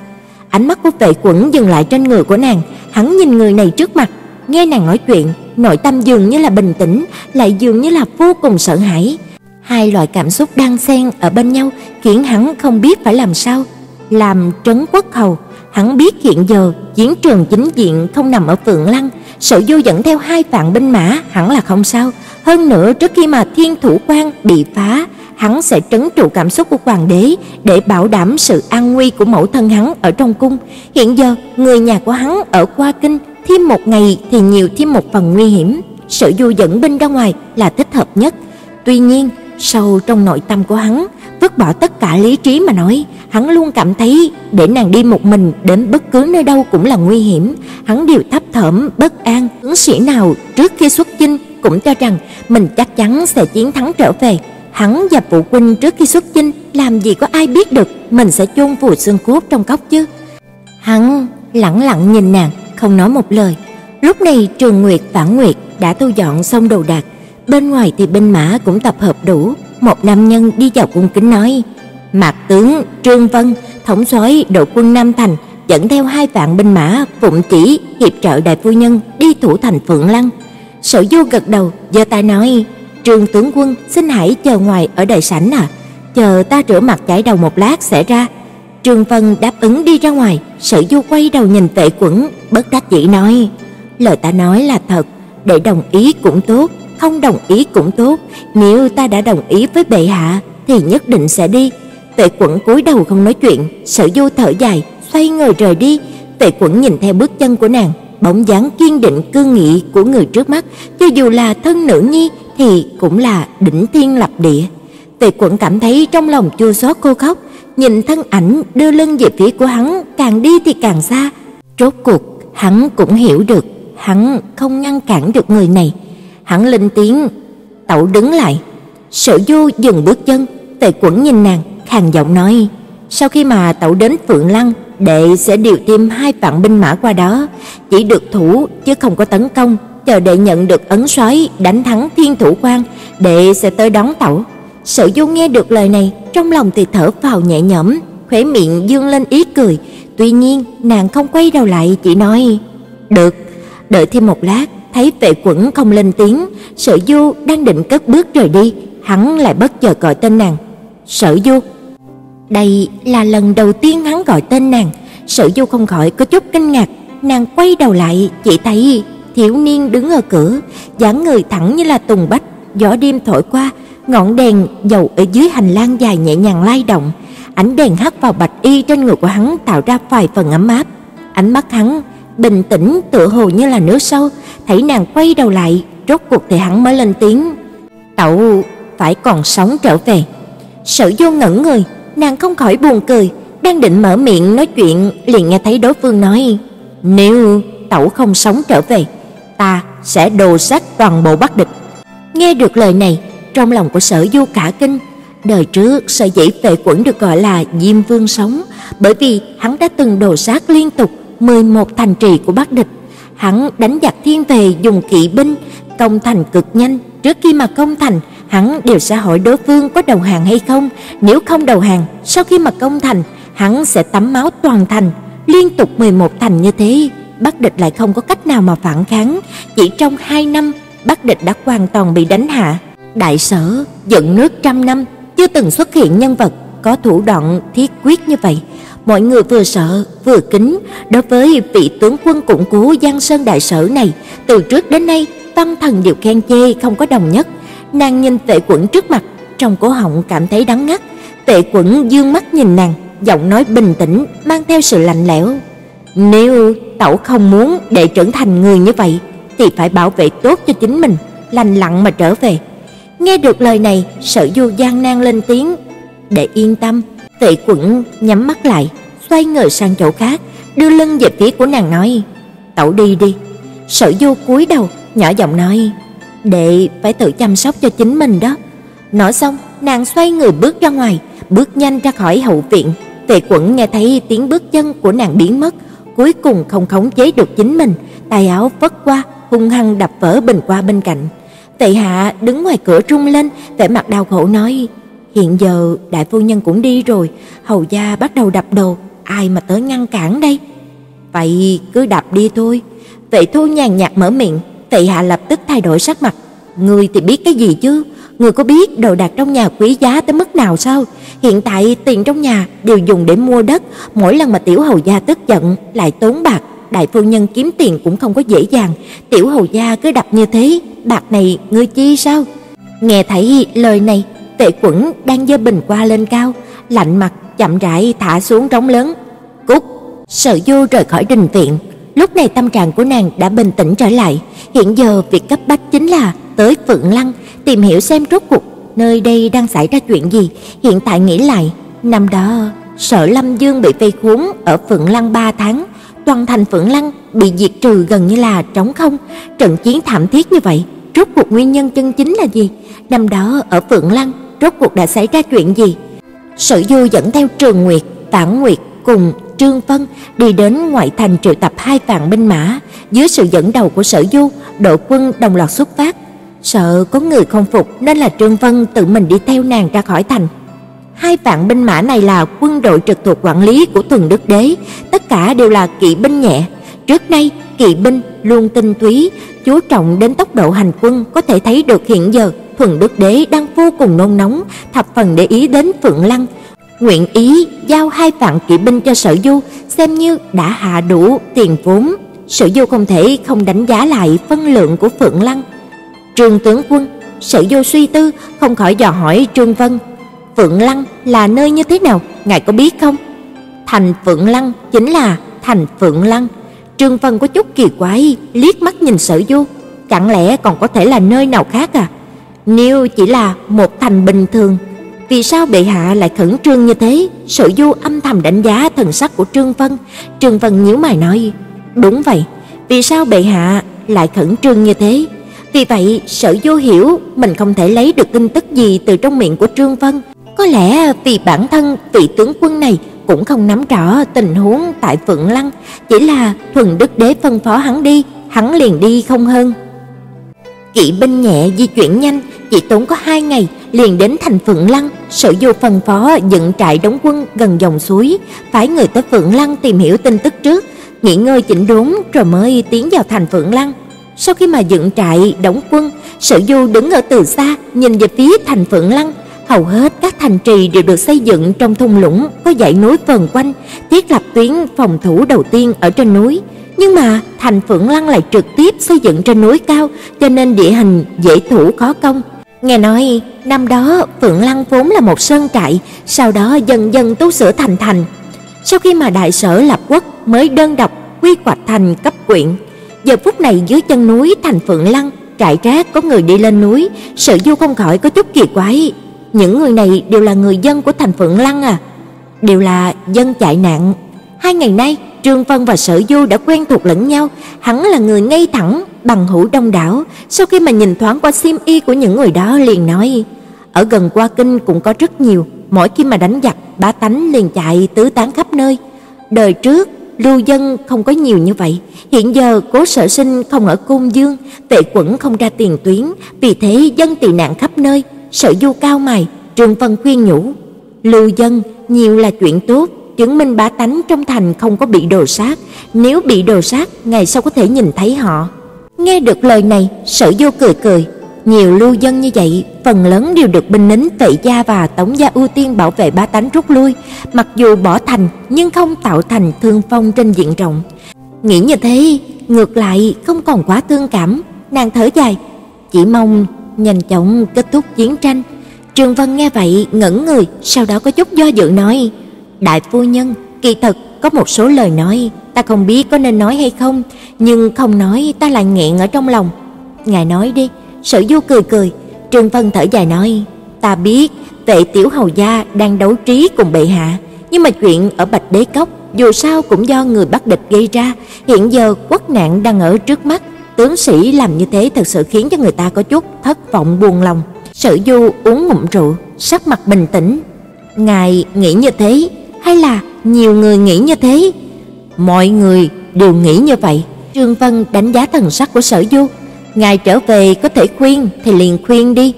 Ánh mắt của Vệ Quẩn dừng lại trên người của nàng, hắn nhìn người này trước mặt, nghe nàng nói chuyện, nội tâm dường như là bình tĩnh, lại dường như là vô cùng sợ hãi. Hai loại cảm xúc đang xen ở bên nhau, khiến hắn không biết phải làm sao. Làm trấn quốc hầu, hắn biết hiện giờ chiến trường chính diện không nằm ở Phượng Lăng, Sở Du dẫn theo hai vạn binh mã hẳn là không sao, hơn nữa trước khi mà Thiên Thủ Quan bị phá, hắn sẽ trấn trụ cảm xúc của hoàng đế để bảo đảm sự an nguy của mẫu thân hắn ở trong cung. Hiện giờ, người nhà của hắn ở qua kinh, thêm một ngày thì nhiều thêm một phần nguy hiểm. Sở Du dẫn binh ra ngoài là thích hợp nhất. Tuy nhiên, sâu trong nội tâm của hắn, vứt bỏ tất cả lý trí mà nói, hắn luôn cảm thấy để nàng đi một mình đến bất cứ nơi đâu cũng là nguy hiểm, hắn đều thấp thỏm bất an. Tướng sĩ nào trước khi xuất chinh cũng cho rằng mình chắc chắn sẽ chiến thắng trở về. Hắn và phụ huynh trước khi xuất chinh làm gì có ai biết được mình sẽ chôn vùi xương cốt trong cốc chứ. Hắn lặng lặng nhìn nàng, không nói một lời. Lúc này Trường Nguyệt Vãn Nguyệt đã thu dọn xong đồ đạc, bên ngoài thì binh mã cũng tập hợp đủ, một nam nhân đi vào cung kính nói: "Mạc tướng Trương Vân, thống soái đội quân Nam Thành, dẫn theo hai vạn binh mã phụng chỉ hiệp trợ đại phu nhân đi thủ thành Phượng Lăng." Sở Du gật đầu, giơ tay nói: "Trương tướng quân, xin hãy chờ ngoài ở đại sảnh à, chờ ta rửa mặt chải đầu một lát sẽ ra." Trương Vân đáp ứng đi ra ngoài, Sở Du quay đầu nhìn Tệ Quẩn, bất đắc dĩ nói: "Lời ta nói là thật, để đồng ý cũng tốt, không đồng ý cũng tốt, nếu ta đã đồng ý với bệ hạ thì nhất định sẽ đi." Tệ Quẩn cúi đầu không nói chuyện, Sở Du thở dài, xoay người rời đi. Tệ Quẩn nhìn theo bước chân của nàng, bóng dáng kiên định cương nghị của người trước mắt, cho dù là thân nữ nhi thì cũng là đỉnh thiên lập địa. tề Quẩn cảm thấy trong lòng chua xót cô khóc, nhìn thân ảnh đưa lưng về phía của hắn, càng đi thì càng xa. Rốt cuộc, hắn cũng hiểu được, hắn không ngăn cản được người này. Hắn lên tiếng, "Tẩu đứng lại." Sở Du dừng bước chân, Tề Quẩn nhìn nàng, khàn giọng nói, "Sau khi mà tẩu đến Phượng Lăng, đệ sẽ điều thêm hai vạn binh mã qua đó, chỉ được thủ chứ không có tấn công, chờ đệ nhận được ấn sói đánh thắng Thiên Thủ Quan, đệ sẽ tới đón tẩu." Sở Du nghe được lời này, trong lòng thì thở phào nhẹ nhõm, khóe miệng dương lên ý cười, tuy nhiên nàng không quay đầu lại chỉ nói: "Được." Đợi thêm một lát, thấy Vệ Quẩn không lên tiếng, Sở Du đang định cất bước rời đi, hắn lại bất chợt gọi tên nàng. "Sở Du." Đây là lần đầu tiên hắn gọi tên nàng, Sở Du không khỏi có chút kinh ngạc, nàng quay đầu lại chỉ thấy thiếu niên đứng ở cửa, dáng người thẳng như là tùng bách, gió đêm thổi qua, ngọn đèn dầu ở dưới hành lang dài nhẹ nhàng lay động, ánh đèn hắt vào bạch y trên người của hắn tạo ra vài phần ấm áp. Ánh mắt hắn bình tĩnh tựa hồ như là nước sâu, thấy nàng quay đầu lại, rốt cuộc thì hắn mới lên tiếng, "Tẩu phải còn sống trở về." Sở Du ngẩn người, nàng không khỏi buồn cười, đang định mở miệng nói chuyện liền nghe thấy đối phương nói, "Nếu tẩu không sống trở về, ta sẽ đồ sát toàn bộ Bắc địch." Nghe được lời này, trong lòng của Sở Du cả kinh, đời trước sở dĩ Vệ Quẩn được gọi là Diêm Vương sống, bởi vì hắn đã từng đồ sát liên tục 11 thành trì của Bắc địch. Hắn đánh giặc thiên về dùng kỵ binh, công thành cực nhanh, trước khi mà công thành, hắn đều sẽ hỏi đối phương có đầu hàng hay không, nếu không đầu hàng, sau khi mà công thành, hắn sẽ tắm máu toàn thành, liên tục 11 thành như thế, Bắc địch lại không có cách nào mà phản kháng, chỉ trong 2 năm, Bắc địch đã hoàn toàn bị đánh hạ. Đại sở dựng nước trăm năm, chưa từng xuất hiện nhân vật có thủ đoạn thiết quyết như vậy. Mọi người vừa sợ vừa kính đối với vị tướng quân củng cố Giang Sơn đại sở này, từ trước đến nay văn thần đều khen chê không có đồng nhất. Nàng nhìn Tệ Quẩn trước mặt, trong cổ họng cảm thấy đắng ngắt. Tệ Quẩn dương mắt nhìn nàng, giọng nói bình tĩnh mang theo sự lạnh lẽo. "Nếu tẩu không muốn để trưởng thành người như vậy, thì phải bảo vệ tốt cho chính mình, lành lặn mà trở về." Nghe được lời này, Sở Du gian nan lên tiếng, "Để yên tâm." Tệ Quẩn nhắm mắt lại, xoay người sang chỗ khác, đưa lưng về phía của nàng nói, "Tẩu đi đi." Sở Du cúi đầu, nhỏ giọng nói, "Đệ phải tự chăm sóc cho chính mình đó." Nói xong, nàng xoay người bước ra ngoài, bước nhanh ra khỏi hậu viện. Tề Quẩn nghe thấy tiếng bước chân của nàng biến mất, cuối cùng không khống chế được chính mình, tay áo phất qua, hung hăng đập vỡ bình qua bên cạnh. Tệ hạ đứng ngoài cửa trung lên, vẻ mặt đau khổ nói: "Hiện giờ đại phu nhân cũng đi rồi, hầu gia bắt đầu đập đầu ai mà tới ngăn cản đây?" "Vậy cứ đập đi thôi." Vệ Thu nhàn nhạt mở miệng, Tệ hạ lập tức thay đổi sắc mặt. "Ngươi thì biết cái gì chứ? Ngươi có biết đồ đạc trong nhà quý giá tới mức nào sao? Hiện tại tiền trong nhà đều dùng để mua đất, mỗi lần mà tiểu hầu gia tức giận lại tốn bạc, đại phu nhân kiếm tiền cũng không có dễ dàng, tiểu hầu gia cứ đập như thế, bạc này ngươi chi sao?" Nghe thấy lời này, Tệ Quẩn đang giơ bình qua lên cao, lạnh mặt chậm rãi thả xuống trống lớn. "Cút!" Sở Du rời khỏi đình viện, lúc này tâm trạng của nàng đã bình tĩnh trở lại, hiện giờ việc cấp bách chính là tới Phượng Lăng tìm hiểu xem rốt cuộc nơi đây đang xảy ra chuyện gì. Hiện tại nghĩ lại, năm đó Sở Lâm Dương bị vây khốn ở Phượng Lăng 3 tháng, toàn thành Phượng Lăng bị diệt trừ gần như là trống không, trận chiến thảm thiết như vậy, rốt cuộc nguyên nhân chân chính là gì? Năm đó ở Phượng Lăng rốt cuộc đã xảy ra chuyện gì? Sở Du dẫn theo Trường Nguyệt, Tản Nguyệt cùng Trương Vân đi đến ngoại thành triệu tập hai vạn binh mã, dưới sự dẫn đầu của Sở Du, đội quân đồng loạt xuất phát. Sợ có người không phục nên là Trương Vân tự mình đi theo nàng ra khỏi thành. Hai vạn binh mã này là quân đội trực thuộc quản lý của Thuần Đức Đế, tất cả đều là kỵ binh nhẹ. Trước nay, kỵ binh luôn tinh túy, chú trọng đến tốc độ hành quân, có thể thấy được hiện giờ Thuần Đức Đế đang vô cùng nôn nóng, thập phần để ý đến Phượng Lăng, nguyện ý giao hai vạn kỵ binh cho Sở Du, xem như đã hạ đủ tiền vốn. Sở Du không thể không đánh giá lại phân lượng của Phượng Lăng. Trương tướng quân, Sở Du suy tư, không khỏi dò hỏi Trương Vân, Phượng Lăng là nơi như thế nào, ngài có biết không? Thành Phượng Lăng chính là thành Phượng Lăng. Trương Vân có chút kỳ quái, liếc mắt nhìn Sở Du, chẳng lẽ còn có thể là nơi nào khác à? Nếu chỉ là một thành bình thường, vì sao bệ hạ lại khẩn trương như thế? Sở Du âm thầm đánh giá thần sắc của Trương Vân. Trương Vân nhíu mày nói: Đúng vậy, vì sao bệ hạ lại khẩn trương như thế? Vì vậy, Sở Du hiểu mình không thể lấy được tin tức gì từ trong miệng của Trương Vân. Có lẽ vì bản thân vị tướng quân này cũng không nắm rõ tình huống tại Phượng Lăng, chỉ là thuần đức đế phân phó hắn đi, hắn liền đi không hơn. Kỵ binh nhẹ di chuyển nhanh, chỉ tốn có hai ngày liền đến thành Phượng Lăng, Sở Du phân phó dựng trại đóng quân gần dòng suối, phái người tới Phượng Lăng tìm hiểu tin tức trước, nghỉ ngơi chỉnh đốn rồi mới tiến vào thành Phượng Lăng. Sau khi mà dựng trại đóng quân, Sở Du đứng ở từ xa, nhìn về phía thành Phượng Lăng, hầu hết các thành trì đều được xây dựng trong thung lũng có dãy núi vần quanh, thiết lập tuyến phòng thủ đầu tiên ở trên núi. Nhưng mà thành Phượng Lăng lại trực tiếp xây dựng trên núi cao, cho nên địa hình dễ thủ khó công. Nghe nói năm đó Phượng Lăng vốn là một sơn trại, sau đó dần dần tu sửa thành thành. Sau khi mà đại sở lập quốc mới đơn độc quy hoạch thành cấp quyện. Giờ phút này dưới chân núi thành Phượng Lăng, trại rác có người đi lên núi, Sở Du không khỏi có chút kỳ quái. Những người này đều là người dân của thành Phượng Lăng à? Đều là dân chạy nạn. Hai ngày nay, Trương Vân và Sở Du đã quen thuộc lẫn nhau, hắn là người ngay thẳng, bằng hữu đông đảo, sau khi mà nhìn thoáng qua xiêm y của những người đó liền nói, ở gần qua kinh cũng có rất nhiều, mỗi khi mà đánh giặc, bá tánh liền chạy tứ tán khắp nơi. Đời trước, lưu dân không có nhiều như vậy, hiện giờ Cố Sở Sinh không ở cung dương, vệ quẩn không ra tiền tuyến, vì thế dân tị nạn khắp nơi, Sở Du cao mày, Trương Vân khuyên nhủ, lưu dân nhiều là chuyện tốt, chứng minh bá tánh trong thành không có bị đồ sát, nếu bị đồ sát, ngày sau có thể nhìn thấy họ. Nghe được lời này, Sở Du cười cười, nhiều lưu dân như vậy, phần lớn đều được binh lính Tệ gia và Tống gia ưu tiên bảo vệ bá tánh rút lui, mặc dù bỏ thành nhưng không tạo thành thương phong trên diện rộng. Nghĩ như thế, ngược lại không còn quá thương cảm, nàng thở dài, chỉ mong nhanh chóng kết thúc chiến tranh. Trường Vân nghe vậy ngẩn người, sau đó có chút do dự nói: "Đại phu nhân, kỳ thật có một số lời nói ta không biết có nên nói hay không, nhưng không nói ta lại nghẹn ở trong lòng. Ngài nói đi." Sở Du cười cười, Trương Vân thở dài nói: "Ta biết, Vệ tiểu hầu gia đang đấu trí cùng bệ hạ, nhưng mà chuyện ở Bạch Đế Cốc dù sao cũng do người bắt địch gây ra, hiện giờ quốc nạn đang ở trước mắt, tướng sĩ làm như thế thật sự khiến cho người ta có chút thất vọng buồn lòng." Sở Du uống ngụm rượu, sắc mặt bình tĩnh. "Ngài nghĩ như thế hay là nhiều người nghĩ như thế?" "Mọi người đều nghĩ như vậy." Trương Vân đánh giá thần sắc của Sở Du, ngài trở về có thể khuyên thì liền khuyên đi.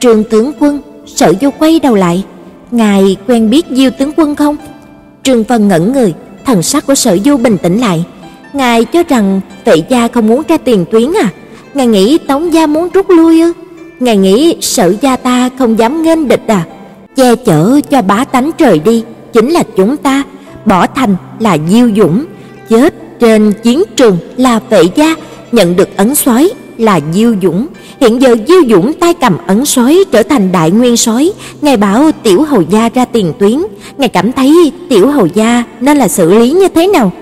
Trương tướng quân, Sở Du quay đầu lại, ngài quen biết Diêu tướng quân không? Trương Vân ngẩn người, thần sắc của Sở Du bình tĩnh lại. Ngài cho rằng Vệ gia không muốn ra tiền tuyến à? Ngài nghĩ Tống gia muốn rút lui ư? Ngài nghĩ Sở gia ta không dám nghênh địch à? Che chở cho bá tánh trời đi, chính là chúng ta, bỏ thành là Diêu Dũng, chết trên chiến trường là Vệ gia, nhận được ấn sói là Diêu Dũng, hiện giờ Diêu Dũng tay cầm ấn sói trở thành đại nguyên sói ngài bảo tiểu hầu gia ra tiền tuyến, ngài cảm thấy tiểu hầu gia nên là xử lý như thế nào?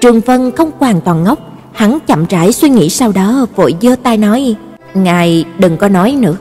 Trương Vân không hoàn toàn ngốc, hắn chậm rãi suy nghĩ sau đó vội giơ tay nói: "Ngài đừng có nói nữa.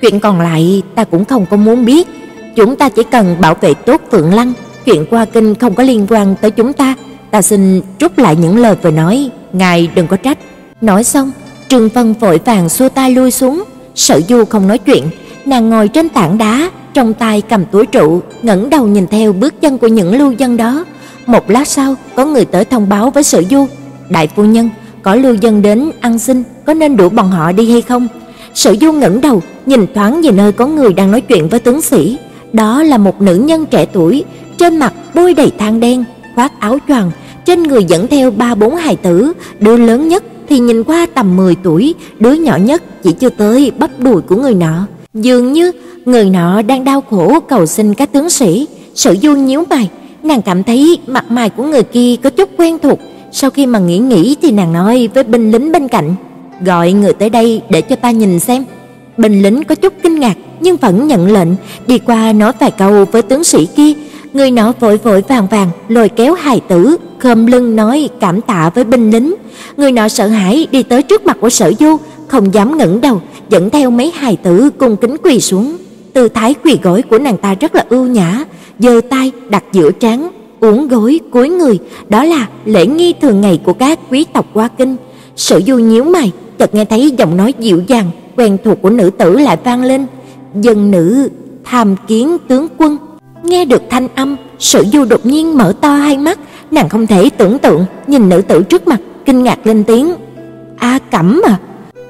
Chuyện còn lại ta cũng không có muốn biết, chúng ta chỉ cần bảo vệ tốt Phượng Lăng, chuyện qua kinh không có liên quan tới chúng ta." Ta xin rút lại những lời vừa nói, ngài đừng có trách. Nói xong, Trương Vân vội vàng xua tay lui xuống, Sở Du không nói chuyện, nàng ngồi trên tảng đá, trong tay cầm túi trụ ngẩng đầu nhìn theo bước chân của những lưu dân đó. Một lát sau, có người tới thông báo với Sở Du, "Đại phu nhân, có lưu dân đến ăn xin, có nên đuổi bọn họ đi hay không?" Sở Du ngẩng đầu, nhìn thoáng về nơi có người đang nói chuyện với tướng sĩ, đó là một nữ nhân trẻ tuổi, trên mặt bôi đầy than đen, khoác áo choàng, trên người dẫn theo ba bốn hài tử, đứa lớn nhất thì nhìn qua tầm 10 tuổi, đứa nhỏ nhất chỉ chưa tới bắp đùi của người nọ. Dường như người nọ đang đau khổ cầu xin các tướng sĩ. Sở Du nhíu mày, nàng cảm thấy mặt mày của người kia có chút quen thuộc. Sau khi mà nghĩ nghĩ thì nàng nói với binh lính bên cạnh, "Gọi người tới đây để cho ta nhìn xem." Binh lính có chút kinh ngạc nhưng vẫn nhận lệnh, đi qua nói vài câu với tướng sĩ kia. Người nọ vội vội vàng vàng lôi kéo hài tử, khom lưng nói cảm tạ với binh lính. Người nọ sợ hãi đi tới trước mặt của Sở Du, không dám ngẩng đầu, dẫn theo mấy hài tử cung kính quỳ xuống. Tư thái quỳ gối của nàng ta rất là ưu nhã, giơ tay đặt giữa trán, uốn gối cúi người, đó là lễ nghi thường ngày của các quý tộc qua kinh. sở Du nhíu mày, chợt nghe thấy giọng nói dịu dàng quen thuộc của nữ tử lại vang lên, "Dân nữ tham kiến tướng quân." Nghe được thanh âm, Sử Du đột nhiên mở to hai mắt, nàng không thể tưởng tượng nhìn nữ tử trước mặt, kinh ngạc lên tiếng, "A Cẩm à?"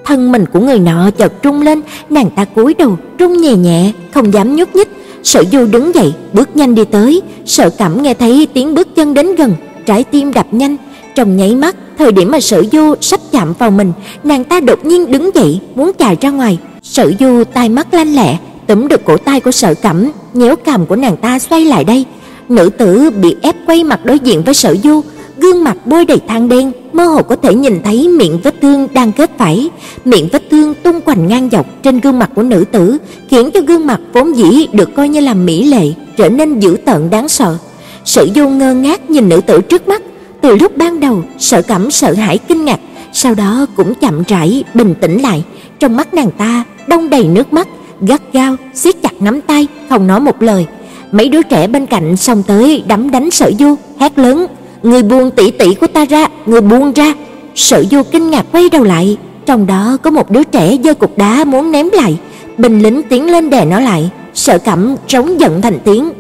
Thân mình của người nọ chợt trung lên, nàng ta cúi đầu, trung nhẹ nhẹ, không dám nhúc nhích. Sở Du đứng dậy, bước nhanh đi tới, Sở Cẩm nghe thấy tiếng bước chân đến gần, trái tim đập nhanh, trong nháy mắt, thời điểm mà Sở Du sắp chạm vào mình, nàng ta đột nhiên đứng dậy, muốn chạy ra ngoài. Sở Du tai mắt lanh lẹ, túm được cổ tay của Sở Cẩm, nhéo cằm của nàng ta xoay lại đây. Nữ tử bị ép quay mặt đối diện với Sở Du, gương mặt bôi đầy than đen, mơ hồ có thể nhìn thấy miệng vết thương đang kết vảy, miệng vết thương tung quanh ngang dọc trên gương mặt của nữ tử, khiến cho gương mặt vốn dĩ được coi như là mỹ lệ trở nên dữ tợn đáng sợ. Sử Du ngơ ngác nhìn nữ tử trước mắt, từ lúc ban đầu sợ cảm sợ hãi kinh ngạc, sau đó cũng chậm rãi bình tĩnh lại, trong mắt nàng ta đông đầy nước mắt, gắt gao siết chặt nắm tay, không nói một lời. Mấy đứa trẻ bên cạnh xông tới đấm đánh Sở Du, hét lớn: "Người buông tỷ tỷ của ta ra, người buông ra!" Sở Du kinh ngạc quay đầu lại, trong đó có một đứa trẻ giơ cục đá muốn ném lại, binh lính tiến lên đè nó lại, Sở Cẩm trống giận thành tiếng: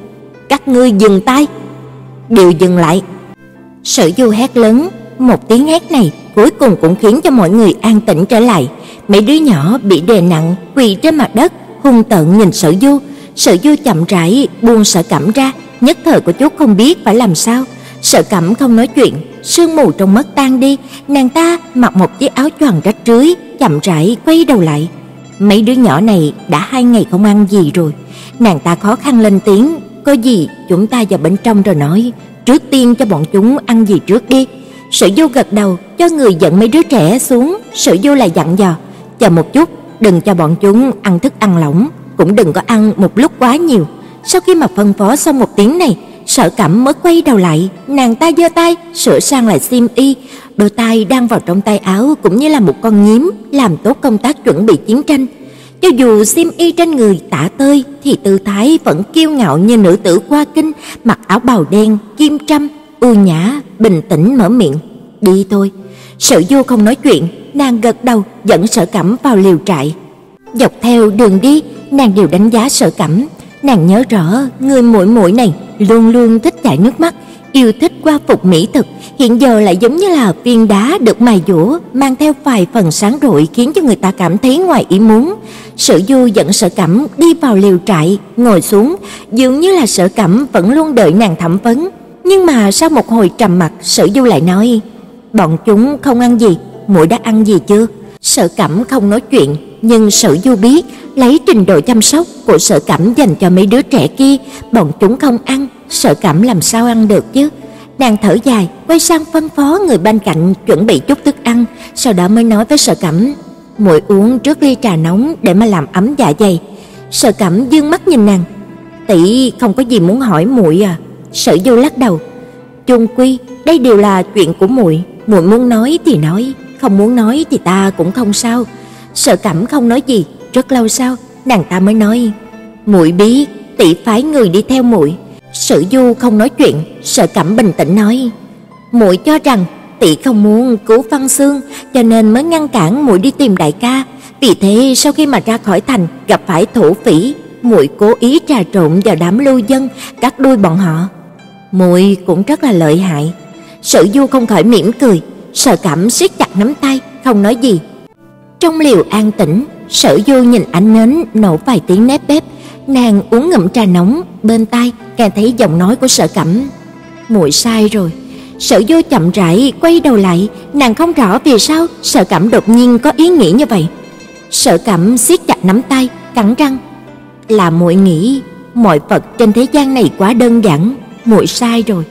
"Các ngươi dừng tay!" Đều dừng lại. Sở Du hét lớn, một tiếng hét này cuối cùng cũng khiến cho mọi người an tĩnh trở lại. Mấy đứa nhỏ bị đè nặng quỳ trên mặt đất, hung tợn nhìn Sở Du. Sở Du chậm rãi buông sợ cảm ra, nhất thời có chút không biết phải làm sao. Sở Cẩm không nói chuyện, sương mù trong mắt tan đi, nàng ta mặc một chiếc áo choàng rách rưới, chậm rãi quay đầu lại. Mấy đứa nhỏ này đã hai ngày không ăn gì rồi. Nàng ta khó khăn lên tiếng, "Có gì chúng ta vào bên trong rồi nói, trước tiên cho bọn chúng ăn gì trước đi." Sở Du gật đầu, cho người dẫn mấy đứa trẻ xuống, Sở Du lại dặn dò, "Chờ một chút, đừng cho bọn chúng ăn thức ăn lỏng, cũng đừng có ăn một lúc quá nhiều." Sau khi mà phân phó xong một tiếng này, Sở Cẩm mới quay đầu lại, nàng ta giơ tay sửa sang lại xiêm y, đôi tay đang vào trong tay áo cũng như là một con nhím, làm tốt công tác chuẩn bị chiến tranh. Cho dù xiêm y trên người tả tơi thì tư thái vẫn kiêu ngạo như nữ tử qua kinh, mặc áo bào đen, kim trâm, u nhã, bình tĩnh mở miệng, "Đi thôi." Sở Du không nói chuyện, nàng gật đầu dẫn Sở Cẩm vào liều trại. Dọc theo đường đi, nàng đều đánh giá Sở Cẩm, nàng nhớ rõ người muội muội này luôn luôn thích chảy nước mắt, yêu thích qua phục mỹ thực, hiện giờ lại giống như là viên đá được mài dũa, mang theo vài phần sáng rọi khiến cho người ta cảm thấy ngoài ý muốn. Sở Du dẫn Sở Cẩm đi vào liều trại, ngồi xuống, dường như là Sở Cẩm vẫn luôn đợi nàng thẩm vấn, nhưng mà sau một hồi trầm mặc, Sở Du lại nói: "Bọn chúng không ăn gì, muội đã ăn gì chưa?" Sở Cẩm không nói chuyện, nhưng Sở Du biết, lấy trình độ chăm sóc của Sở Cẩm dành cho mấy đứa trẻ kia, bọn chúng không ăn, Sở Cẩm làm sao ăn được chứ? Nàng thở dài, quay sang phân phó người bên cạnh chuẩn bị chút thức ăn, sau đó mới nói với Sở Cẩm, "Muội uống trước ly trà nóng để mà làm ấm dạ dày." Sở Cẩm dương mắt nhìn nàng, "Tỷ không có gì muốn hỏi muội à?" Sở Du lắc đầu, "Chung quy, đây đều là chuyện của muội, muội muốn nói thì nói, không muốn nói thì ta cũng không sao." Sở Cẩm không nói gì, rất lâu sau, nàng ta mới nói, "Muội biết, tỷ phái người đi theo muội." Sử Du không nói chuyện, Sở Cẩm bình tĩnh nói, "Muội cho rằng tỷ không muốn cứu Văn Xương, cho nên mới ngăn cản muội đi tìm đại ca, vì thế sau khi mà ra khỏi thành gặp phải thổ phỉ, muội cố ý trà trộn vào đám lưu dân, cắt đuôi bọn họ. Muội cũng rất là lợi hại." Sử Du không khỏi mỉm cười, Sở Cẩm siết chặt nắm tay, không nói gì. Trong liều an tĩnh, Sở Du nhìn ánh nến nổ vài tiếng nếp bếp, nàng uống ngụm trà nóng, bên tai nghe thấy giọng nói của Sở Cẩm. "Muội sai rồi." Sở Du chậm rãi quay đầu lại, nàng không rõ vì sao Sở Cẩm đột nhiên có ý nghĩ như vậy. Sở Cẩm siết chặt nắm tay, cắn răng, "Là muội nghĩ mọi vật trên thế gian này quá đơn giản, muội sai rồi."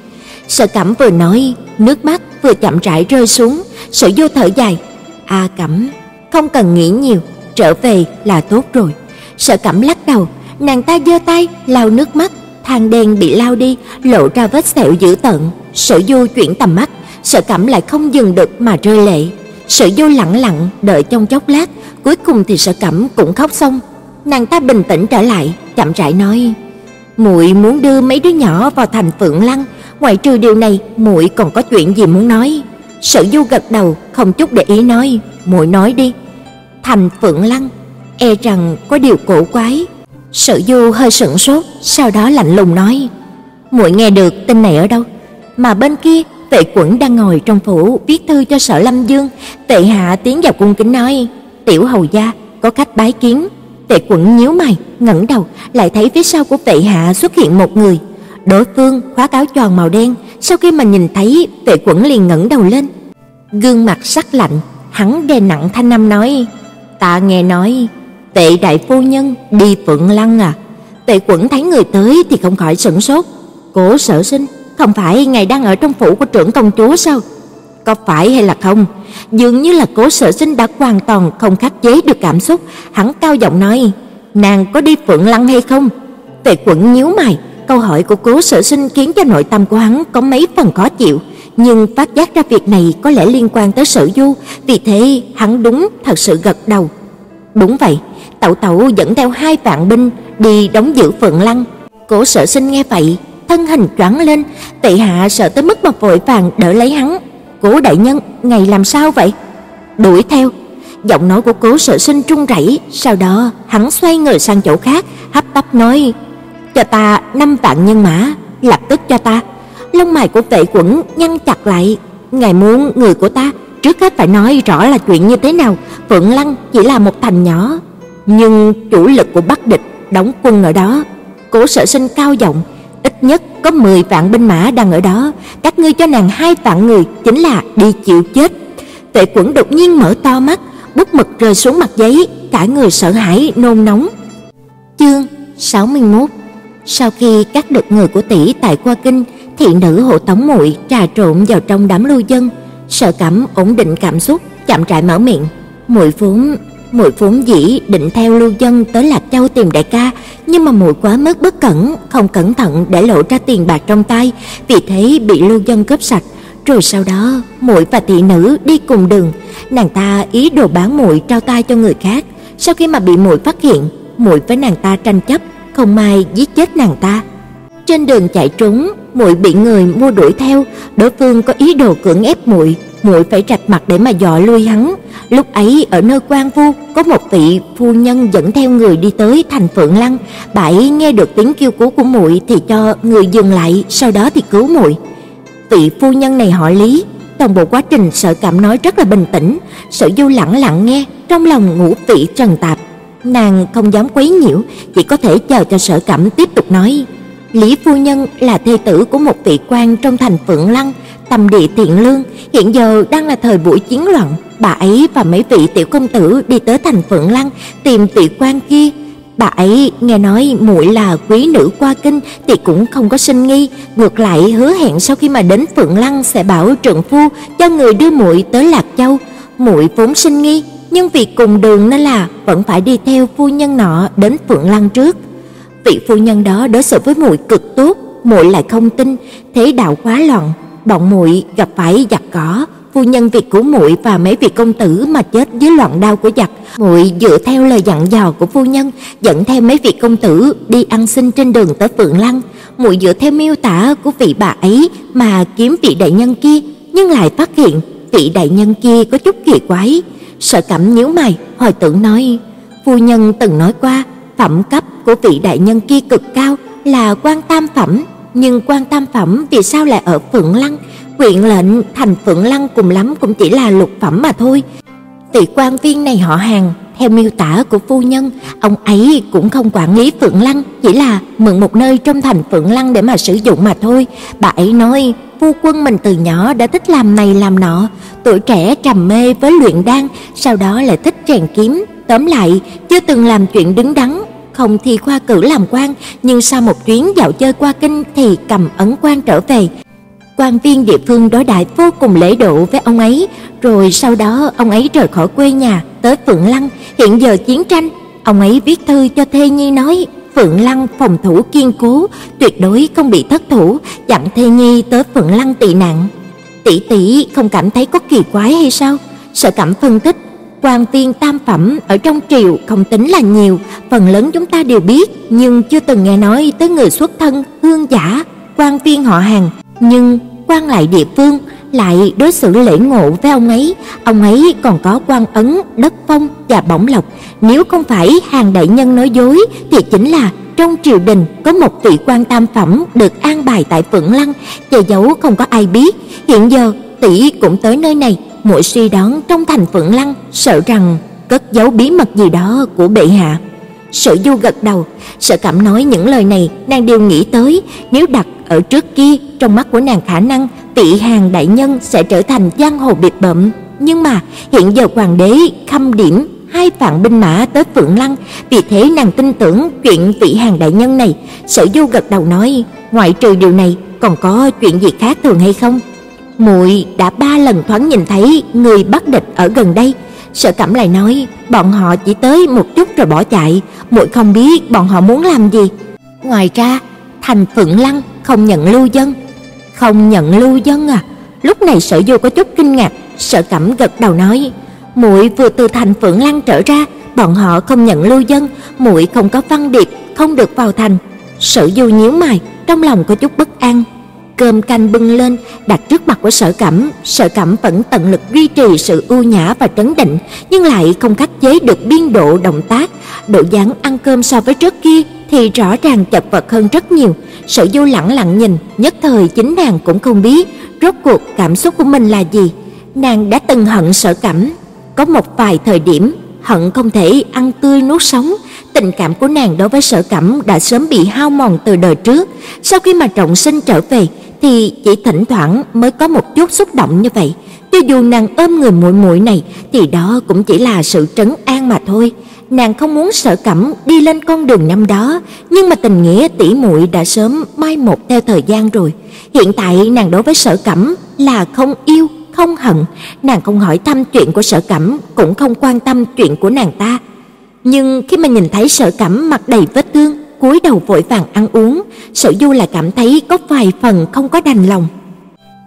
Sở Cẩm vừa nói, nước mắt vừa chậm rãi rơi xuống, Sở Du thở dài, "A Cẩm, không cần nghĩ nhiều, trở về là tốt rồi." Sở Cẩm lắc đầu, nàng ta giơ tay lau nước mắt, than đen bị lau đi, lộ ra vết sẹo dữ tợn. Sở Du chuyển tầm mắt, Sở Cẩm lại không dừng được mà rơi lệ. Sở Du lặng lặng đợi trong chốc lát, cuối cùng thì Sở Cẩm cũng khóc xong. Nàng ta bình tĩnh trở lại, chậm rãi nói: "Muội muốn đưa mấy đứa nhỏ vào thành Phượng Lăng, ngoại trừ điều này, muội còn có chuyện gì muốn nói?" Sở Du gật đầu, không chút để ý nói, "Muội nói đi." Thành Phượng Lăng, e rằng có điều cổ quái. Sở Du hơi sững sốt, sau đó lạnh lùng nói, "Muội nghe được tin này ở đâu?" Mà bên kia, Tệ Quẩn đang ngồi trong phủ viết thư cho Sở Lâm Dương, Tệ Hạ tiến vào cung kính nói, "Tiểu hầu gia, có khách bái kiến." Tệ Quẩn nhíu mày, ngẩng đầu, lại thấy phía sau của Tệ Hạ xuất hiện một người. Đối phương khoác áo tròn màu đen, sau khi mà nhìn thấy, Tệ Quẩn liền ngẩng đầu lên. Gương mặt sắc lạnh, hắn đè nặng thanh âm nói: "Ta nghe nói Tệ đại phu nhân đi Phượng Lăng à?" Tệ Quẩn thấy người tới thì không khỏi sửng sốt. "Cố Sở Sinh, không phải ngài đang ở trong phủ của trưởng công chúa sao?" Có phải hay là không? Dường như là Cố Sở Sinh đã hoàn toàn không khắc chế được cảm xúc, hắn cao giọng nói: "Nàng có đi Phượng Lăng hay không?" Tệ Quẩn nhíu mày, câu hỏi của Cố Sở Sinh khiến cho nội tâm của hắn có mấy phần khó chịu, nhưng phát giác ra việc này có lẽ liên quan tới Sở Du, vì thế hắn đúng thật sự gật đầu. Đúng vậy, Tẩu Tẩu dẫn theo hai vạn binh đi đóng giữ Phượng Lăng. Cố Sở Sinh nghe vậy, thân hình choáng lên, Tệ Hạ sợ tới mức mà vội vàng đỡ lấy hắn. "Cố đại nhân, ngài làm sao vậy?" Đuổi theo. Giọng nói của Cố Sở Sinh trung rẩy, sau đó hắn xoay người sang chỗ khác, hấp tấp nói: "Cho ta năm vạn nhân mã, lập tức cho ta." Lông mày của Tệ Quẩn nhăn chặt lại, "Ngài muốn người của ta, trước hết phải nói rõ là chuyện như thế nào, Phượng Lăng chỉ là một thành nhỏ, nhưng chủ lực của Bắc địch đóng quân ở đó." Cố Sở Sinh cao giọng, ít nhất có 10 vạn binh mã đang ở đó, các ngươi cho nàng hai vạn người chính là đi chịu chết. Tệ Quẩn đột nhiên mở to mắt, bút mực rơi xuống mặt giấy, cả người sợ hãi nôn nóng. Chương 61 sau khi cắt được người của tỷ tại qua kinh, thị nữ hộ tống muội trà trộn vào trong đám lưu dân, sợ cảm ổn định cảm xúc, chậm rãi mở miệng, "Muội vốn muội vốn dĩ định theo lưu dân tới Lạc Châu tìm đại ca, nhưng mà muội quá mức bất cẩn, không cẩn thận để lộ ra tiền bạc trong tay, vì thế bị lưu dân cướp sạch." Rồi sau đó, muội và thị nữ đi cùng đường, nàng ta ý đồ bán muội trao tay cho người khác, sau khi mà bị muội phát hiện, muội với nàng ta tranh chấp, không may giết chết nàng ta. Trên đường chạy trốn, muội bị người mua đuổi theo, đối phương có ý đồ cưỡng ép muội, muội phải rạch mặt để mà dọa lui hắn. Lúc ấy ở nơi quan vu có một vị phu nhân dẫn theo người đi tới thành Phượng Lăng, bà ấy nghe được tiếng kêu cứu của muội thì cho người dừng lại, sau đó thì cứu muội. Vị phu nhân này họ Lý, toàn bộ quá trình Sở Cảm nói rất là bình tĩnh, Sở Du lặng lặng nghe, trong lòng ngũ vị trần tạp. Nàng không dám quấy nhiễu, chỉ có thể chờ cho Sở Cảm tiếp tục nói. Lý phu nhân là thê tử của một vị quan trong thành Phượng Lăng, tâm địa thiện lương, hiện giờ đang là thời buổi chiến loạn, bà ấy và mấy vị tiểu công tử đi tới thành Phượng Lăng tìm vị quan kia. Bà ấy nghe nói muội là quý nữ qua kinh thì cũng không có sinh nghi, ngược lại hứa hẹn sau khi mà đến Phượng Lăng sẽ bảo trượng phu cho người đưa muội tới Lạc Châu. Muội vốn sinh nghi, nhưng vì cùng đường nên là vẫn phải đi theo phu nhân nọ đến Phượng Lăng trước. Vị phu nhân đó đối xử với muội cực tốt, muội lại không tin, thế đạo quá loạn, bọn muội gặp phải giặc cỏ, phu nhân việc cứu muội và mấy vị công tử mà chết dưới loạn đao của giặc, muội dựa theo lời dặn dò của phu nhân, dẫn theo mấy vị công tử đi ăn xin trên đường tới Phượng Lăng, muội dựa theo miêu tả của vị bà ấy mà kiếm vị đại nhân kia, nhưng lại phát hiện vị đại nhân kia có chút kỳ quái. Sợ Cẩm nhíu mày, hồi tưởng nói, phu nhân từng nói qua, phẩm cấp của vị đại nhân kia cực cao, là quan tam phẩm, nhưng quan tam phẩm vì sao lại ở Phượng Lăng? Huyện lệnh thành Phượng Lăng cùng lắm cũng chỉ là lục phẩm mà thôi. tỷ quan viên này họ hàng, theo miêu tả của phu nhân, ông ấy cũng không quản lý Phượng Lăng, chỉ là mượn một nơi trong thành Phượng Lăng để mà sử dụng mà thôi. Bà ấy nói, phu quân mình từ nhỏ đã thích làm này làm nọ, tuổi trẻ trầm mê với luyện đan, sau đó lại thích rèn kiếm, tóm lại chưa từng làm chuyện đứng đắn, không thi khoa cử làm quan, nhưng sau một chuyến dạo chơi qua kinh thì cầm ấn quan trở về. Quan viên địa phương đối đãi vô cùng lễ độ với ông ấy, rồi sau đó ông ấy rời khỏi quê nhà tới Phượng Lăng, hiện giờ chiến tranh, ông ấy viết thư cho thê nhi nói Phượng Lăng phòng thủ kiên cố, tuyệt đối không bị thất thủ, dặn thê nhi tới Phượng Lăng tị nạn. Tỷ tỷ không cảm thấy có kỳ quái hay sao? Sở Cẩm phân tích, quan viên tam phẩm ở trong triều không tính là nhiều, phần lớn chúng ta đều biết, nhưng chưa từng nghe nói tới người xuất thân hương giả, quan viên họ hàng. Nhưng quan lại địa phương lại đối xử lễ ngộ với ông ấy, ông ấy còn có quan ấn, đất phong và bổng lộc, nếu không phải hàng đại nhân nói dối thì chính là trong triều đình có một vị quan tam phẩm được an bài tại Phượng Lăng, che giấu không có ai biết. Hiện giờ tỷ cũng tới nơi này, muội suy đoán trong thành Phượng Lăng sợ rằng cất giấu bí mật gì đó của bệ hạ. Sở Du gật đầu, Sở Cẩm nói những lời này, nàng đều nghĩ tới, nếu đặt ở trước kia, trong mắt của nàng khả năng Tỷ hàng đại nhân sẽ trở thành giang hồ biệt bẩm. nhưng mà hiện giờ hoàng đế khâm điểm hai vạn binh mã tới Phượng Lăng, vì thế nàng tin tưởng chuyện Tỷ hàng đại nhân này. Sở Du gật đầu nói, ngoại trừ điều này, còn có chuyện gì khác thường hay không? Muội đã ba lần thoáng nhìn thấy người bắt địch ở gần đây. Sở Cẩm lại nói, bọn họ chỉ tới một chút rồi bỏ chạy, muội không biết bọn họ muốn làm gì. Ngoài ra, thành Phượng Lăng không nhận lưu dân. Không nhận lưu dân à? Lúc này Sở Du có chút kinh ngạc, Sở Cẩm gật đầu nói, muội vừa từ thành Phượng Lăng trở ra, bọn họ không nhận lưu dân, muội không có văn điệp, không được vào thành. Sở Du nhíu mày, trong lòng có chút bất an. Cơm canh bưng lên, đặt trước mặt của Sở Cẩm, Sở Cẩm vẫn tận lực duy trì sự ưu nhã và trấn định, nhưng lại không khắc chế được biên độ động tác, độ dáng ăn cơm so với trước kia thì rõ ràng chật vật hơn rất nhiều. Sở Du lặng lặng nhìn, nhất thời chính nàng cũng không biết rốt cuộc cảm xúc của mình là gì. Nàng đã từng hận Sở Cẩm, có một vài thời điểm hận không thể ăn tươi nuốt sống, tình cảm của nàng đối với Sở Cẩm đã sớm bị hao mòn từ đời trước, sau khi mà trọng sinh trở về thì chỉ thỉnh thoảng mới có một chút xúc động như vậy. Cho dù nàng ôm người muội muội này thì đó cũng chỉ là sự trấn an mà thôi. Nàng không muốn Sở Cẩm đi lên con đường năm đó, nhưng mà tình nghĩa tỷ muội đã sớm mai một theo thời gian rồi. Hiện tại nàng đối với Sở Cẩm là không yêu không hận, nàng không hỏi thăm chuyện của Sở Cẩm, cũng không quan tâm chuyện của nàng ta. Nhưng khi mà nhìn thấy Sở Cẩm mặt đầy vết thương, cúi đầu vội vàng ăn uống, Sở Du lại cảm thấy có vài phần không có đành lòng.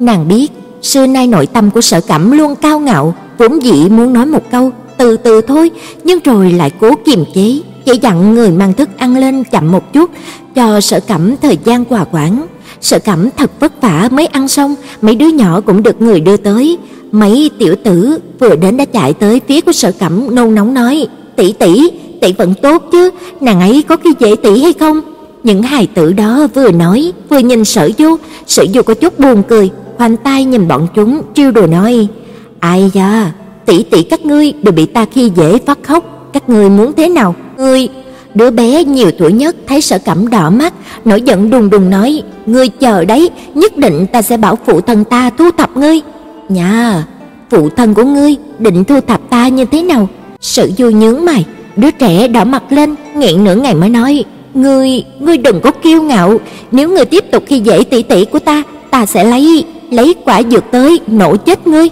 Nàng biết, xưa nay nội tâm của Sở Cẩm luôn cao ngạo, vốn dĩ muốn nói một câu từ từ thôi, nhưng rồi lại cố kiềm chế, chỉ dặn người mang thức ăn lên chậm một chút, cho Sở Cẩm thời gian hòa quản. Sở Cẩm thật vất vả mới ăn xong, mấy đứa nhỏ cũng được người đưa tới. Mấy tiểu tử vừa đến đã chạy tới phía của Sở Cẩm nôn nóng nói: "Tỷ tỷ, tỷ vẫn tốt chứ, nàng ấy có cái dễ tỷ hay không?" Những hài tử đó vừa nói, vừa nhìn Sở Du, Sở Du có chút buồn cười, khoanh tay nhìn bọn chúng trêu đùa nói: "Ai da, tỷ tỷ các ngươi đều bị ta khi dễ phát khóc, các ngươi muốn thế nào? Ngươi Đứa bé nhiều tuổi nhất thấy Sở Cẩm đỏ mắt, nổi giận đùng đùng nói: "Ngươi chờ đấy, nhất định ta sẽ bảo phụ thân ta thu thập ngươi." "Nha, phụ thân của ngươi định thu thập ta như thế nào?" Sở Du nhướng mày, đứa trẻ đỏ mặt lên, nghẹn nửa ngày mới nói: "Ngươi, ngươi đừng có kiêu ngạo, nếu ngươi tiếp tục khi dễ tỷ tỷ của ta, ta sẽ lấy lấy quả dược tới nổ chết ngươi."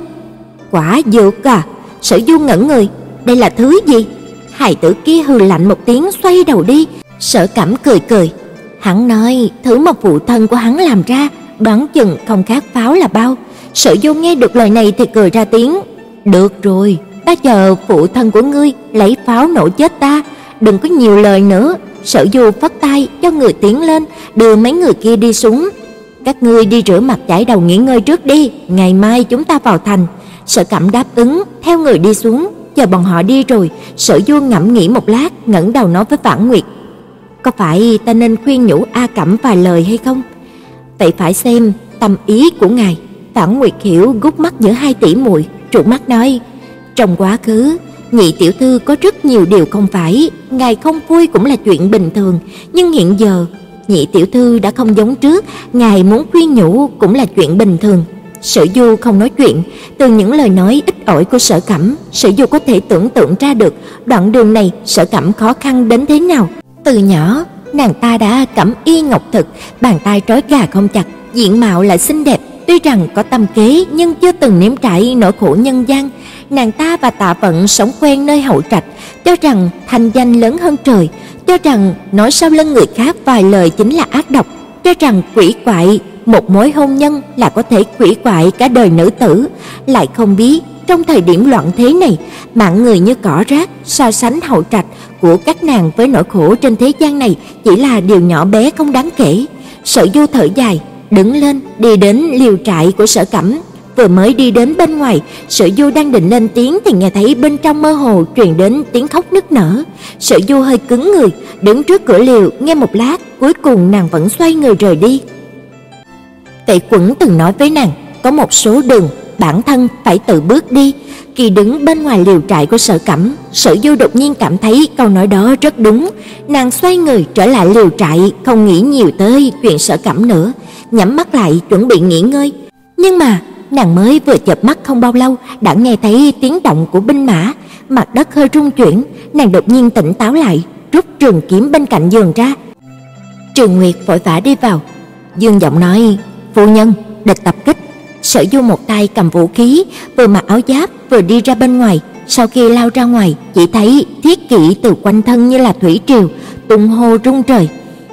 "Quả dược à?" Sở Du ngẩn người, đây là thứ gì? Hài tử kia hừ lạnh một tiếng xoay đầu đi, Sở Cẩm cười cười. Hắn nói, thứ mà phụ thân của hắn làm ra, đoán chừng không khác pháo là bao. Sở Du nghe được lời này thì cười ra tiếng, "Được rồi, ta chờ phụ thân của ngươi lấy pháo nổ chết ta, đừng có nhiều lời nữa." Sở Du phất tay cho người tiến lên, đưa mấy người kia đi xuống. "Các ngươi đi rửa mặt chải đầu nghỉ ngơi trước đi, ngày mai chúng ta vào thành." Sở Cẩm đáp ứng, theo người đi xuống, chờ bọn họ đi rồi, Sở Du ngẫm nghĩ một lát, ngẩng đầu nói với Vãn Nguyệt: "Có phải ta nên khuyên nhủ A Cẩm vài lời hay không?" "Vậy phải xem tâm ý của ngài." Vãn Nguyệt hiểu gút mắt giữa hai tỷ muội, trụ mắt nói: "Trong quá khứ, nhị tiểu thư có rất nhiều điều không phải, ngài không vui cũng là chuyện bình thường, nhưng hiện giờ, nhị tiểu thư đã không giống trước, ngài muốn khuyên nhủ cũng là chuyện bình thường." Sở Du không nói chuyện, từ những lời nói ít ỏi của Sở Cẩm, Sở Du có thể tưởng tượng ra được đoạn đường này Sở Cẩm khó khăn đến thế nào. Từ nhỏ, nàng ta đã cẩm y ngọc thực, bàn tay trói gà không chặt, diện mạo lại xinh đẹp, tuy rằng có tâm kế nhưng chưa từng nếm trải nỗi khổ nhân gian. Nàng ta và Tạ Vận sống quen nơi hậu trạch, cho rằng thành danh lớn hơn trời, cho rằng nói sau lưng người khác vài lời chính là ác độc, cho rằng quỷ quại một mối hôn nhân là có thể quỷ quại cả đời nữ tử, lại không biết trong thời điểm loạn thế này, mạng người như cỏ rác, so sánh hậu trạch của các nàng với nỗi khổ trên thế gian này chỉ là điều nhỏ bé không đáng kể. Sở Du thở dài, đứng lên đi đến liều trại của Sở Cẩm. Vừa mới đi đến bên ngoài, Sở Du đang định lên tiếng thì nghe thấy bên trong mơ hồ truyền đến tiếng khóc nức nở. Sở Du hơi cứng người, đứng trước cửa liều nghe một lát, cuối cùng nàng vẫn xoay người rời đi. Tệ Quẩn từng nói với nàng, có một số đường bản thân phải tự bước đi. kỳ đứng bên ngoài liều trại của Sở Cẩm, Sở Du đột nhiên cảm thấy câu nói đó rất đúng. Nàng xoay người trở lại liều trại, không nghĩ nhiều tới chuyện Sở Cẩm nữa, nhắm mắt lại chuẩn bị nghỉ ngơi. Nhưng mà, nàng mới vừa chợp mắt không bao lâu đã nghe thấy tiếng động của binh mã, mặt đất hơi rung chuyển, nàng đột nhiên tỉnh táo lại, rút trường kiếm bên cạnh giường ra. Trường Nguyệt vội vã đi vào, dương giọng nói: "Phu nhân, địch tập kích." Sở Du một tay cầm vũ khí, vừa mặc áo giáp vừa đi ra bên ngoài, sau khi lao ra ngoài, chỉ thấy thiết kỵ từ quanh thân như là thủy triều, tung hô rung trời.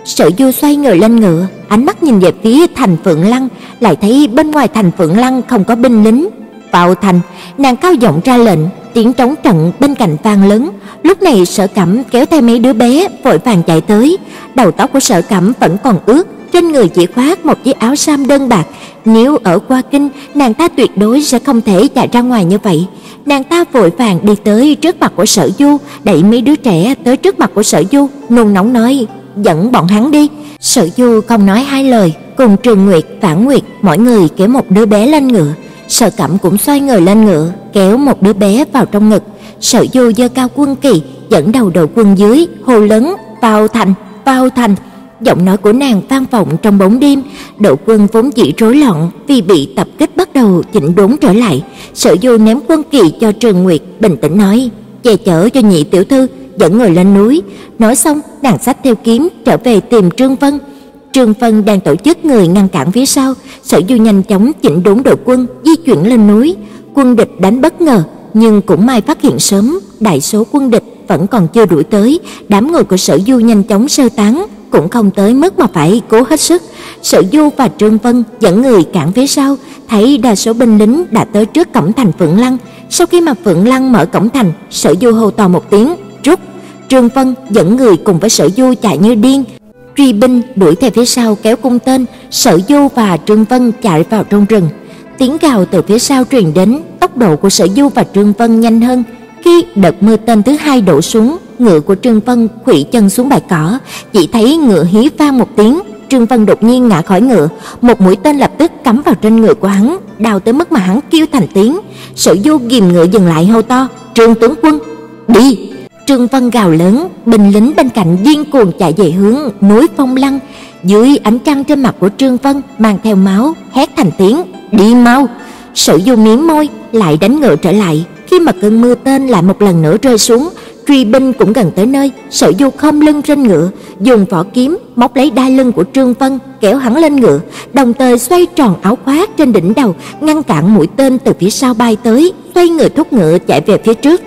Sở Du xoay người lên ngựa, ánh mắt nhìn về phía thành Phượng Lăng, lại thấy bên ngoài thành Phượng Lăng không có binh lính. Vào thành, nàng cao giọng ra lệnh, tiếng trống trận bên cạnh vang lớn. Lúc này Sở Cẩm kéo theo mấy đứa bé vội vàng chạy tới, đầu tóc của Sở Cẩm vẫn còn ướt, trên người chỉ khoác một chiếc áo sam đơn bạc, nếu ở qua kinh, nàng ta tuyệt đối sẽ không thể chạy ra ngoài như vậy. Nàng ta vội vàng đi tới trước mặt của Sở Du, đẩy mấy đứa trẻ tới trước mặt của Sở Du, nôn nóng nói: "Dẫn bọn hắn đi." Sở Du không nói hai lời, cùng Trường Nguyệt, Phản Nguyệt, mỗi người kéo một đứa bé lên ngựa. Sở Cẩm cũng xoay người lên ngựa, kéo một đứa bé vào trong ngực. Sở Du giơ cao quân kỳ, dẫn đầu đội quân dưới, hô lớn: "Vào thành, vào thành!" Giọng nói của nàng vang vọng trong bóng đêm, đội quân vốn dĩ rối loạn vì bị tập kích bắt đầu chỉnh đốn trở lại. Sở Du ném quân kỳ cho Trường Nguyệt, bình tĩnh nói: "Che chở cho nhị tiểu thư, dẫn người lên núi." Nói xong, nàng xách theo kiếm trở về tìm Trương Vân. Trương Vân đang tổ chức người ngăn cản phía sau, Sở Du nhanh chóng chỉnh đốn đội quân, di chuyển lên núi. Quân địch đánh bất ngờ, nhưng cũng may phát hiện sớm, đại số quân địch vẫn còn chưa đuổi tới, đám người của Sở Du nhanh chóng sơ tán, cũng không tới mức mà phải cố hết sức. Sở Du và Trương Vân dẫn người cản phía sau, thấy đa số binh lính đã tới trước cổng thành Phượng Lăng. Sau khi mà Phượng Lăng mở cổng thành, Sở Du hô to một tiếng. Trương Vân dẫn người cùng với Sở Du chạy như điên, truy binh đuổi theo phía sau kéo cung tên, Sở Du và Trương Vân chạy vào trong rừng. Tiếng gào từ phía sau truyền đến, tốc độ của Sở Du và Trương Vân nhanh hơn. Khi đợt mưa tên thứ hai đổ xuống, ngựa của Trương Vân khuỵu chân xuống bãi cỏ, chỉ thấy ngựa hí vang một tiếng, Trương Vân đột nhiên ngã khỏi ngựa, một mũi tên lập tức cắm vào trên ngựa của hắn, đau tới mức mà hắn kêu thành tiếng. Sở Du ghim ngựa dừng lại hô to, "Trương tướng quân, đi!" Trương Văn gào lớn, binh lính bên cạnh điên cuồng chạy về hướng núi Phong Lăng. Dưới ánh trăng trên mặt của Trương Văn mang theo máu, hét thành tiếng, "Đi mau!" Sử Du miếm môi, lại đánh ngựa trở lại. Khi mà cơn mưa tên lại một lần nữa rơi xuống, truy binh cũng gần tới nơi, Sở Du không lưng trên ngựa, dùng vỏ kiếm móc lấy đai lưng của Trương Vân, kéo hắn lên ngựa, đồng thời xoay tròn áo khoác trên đỉnh đầu, ngăn cản mũi tên từ phía sau bay tới, xoay người thúc ngựa chạy về phía trước.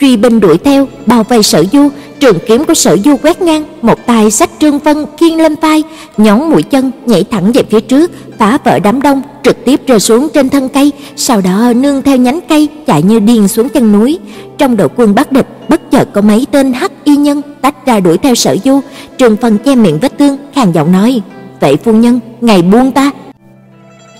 Truy binh đuổi theo, bao vây Sở Du, trường kiếm của Sở Du quét ngang, một tay xách Trương Vân khiêng lên vai, nhón mũi chân nhảy thẳng về phía trước, phá vỡ đám đông, trực tiếp rơi xuống trên thân cây, sau đó nương theo nhánh cây chạy như điên xuống chân núi. Trong đội quân bắt địch, bất chợt có mấy tên hắc y nhân tách ra đuổi theo Sở Du, Trương Vân che miệng vết thương, khàn giọng nói: "Vậy phu nhân, ngài buông ta."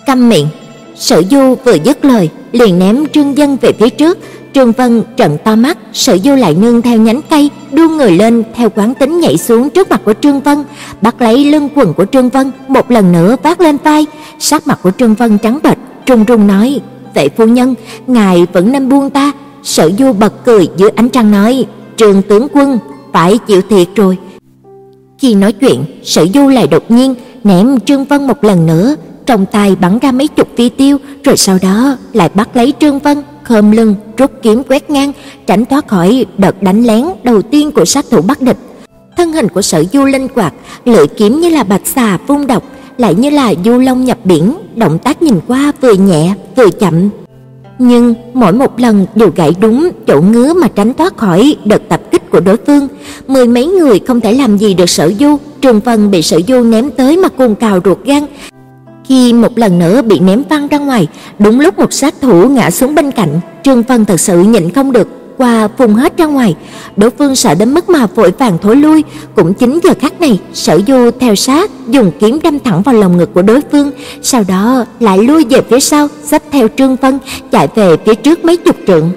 Câm miệng. Sở Du vừa dứt lời, liền ném Trương Dân về phía trước, Trương Vân trợn to mắt, Sở Du lại nương theo nhánh cây, đu người lên theo quán tính nhảy xuống trước mặt của Trương Vân, bắt lấy lưng quần của Trương Vân, một lần nữa vác lên vai. Sắc mặt của Trương Vân trắng bệch, trung trung nói: "Vệ phu nhân, ngài vẫn nên buông ta." Sở Du bật cười dưới ánh trăng nói: "Trương tướng quân, phải chịu thiệt rồi." Khi nói chuyện, Sở Du lại đột nhiên ném Trương Vân một lần nữa, trong tay bắn ra mấy chục phi tiêu, rồi sau đó lại bắt lấy Trương Vân, khom lưng, rút kiếm quét ngang, tránh thoát khỏi đợt đánh lén đầu tiên của sát thủ Bắc địch. Thân hình của Sở Du linh quạt, lưỡi kiếm như là bạch xà phun độc, lại như là du long nhập biển, động tác nhìn qua vừa nhẹ vừa chậm. Nhưng mỗi một lần đều gãy đúng chỗ ngứa mà tránh thoát khỏi đợt tập kích của đối phương. Mười mấy người không thể làm gì được Sở Du, Trường Vân bị Sở Du ném tới mà cuồng cào ruột gan, khi một lần nữa bị ném văng ra ngoài, đúng lúc một sát thủ ngã xuống bên cạnh, Trương Vân thật sự nhịn không được, qua phun hết ra ngoài. Đối phương sợ đến mức mà vội vàng thối lui, cũng chính giờ khắc này, Sở Du theo sát, dùng kiếm đâm thẳng vào lồng ngực của đối phương, sau đó lại lui về phía sau, xách theo Trương Vân chạy về phía trước mấy chục trượng.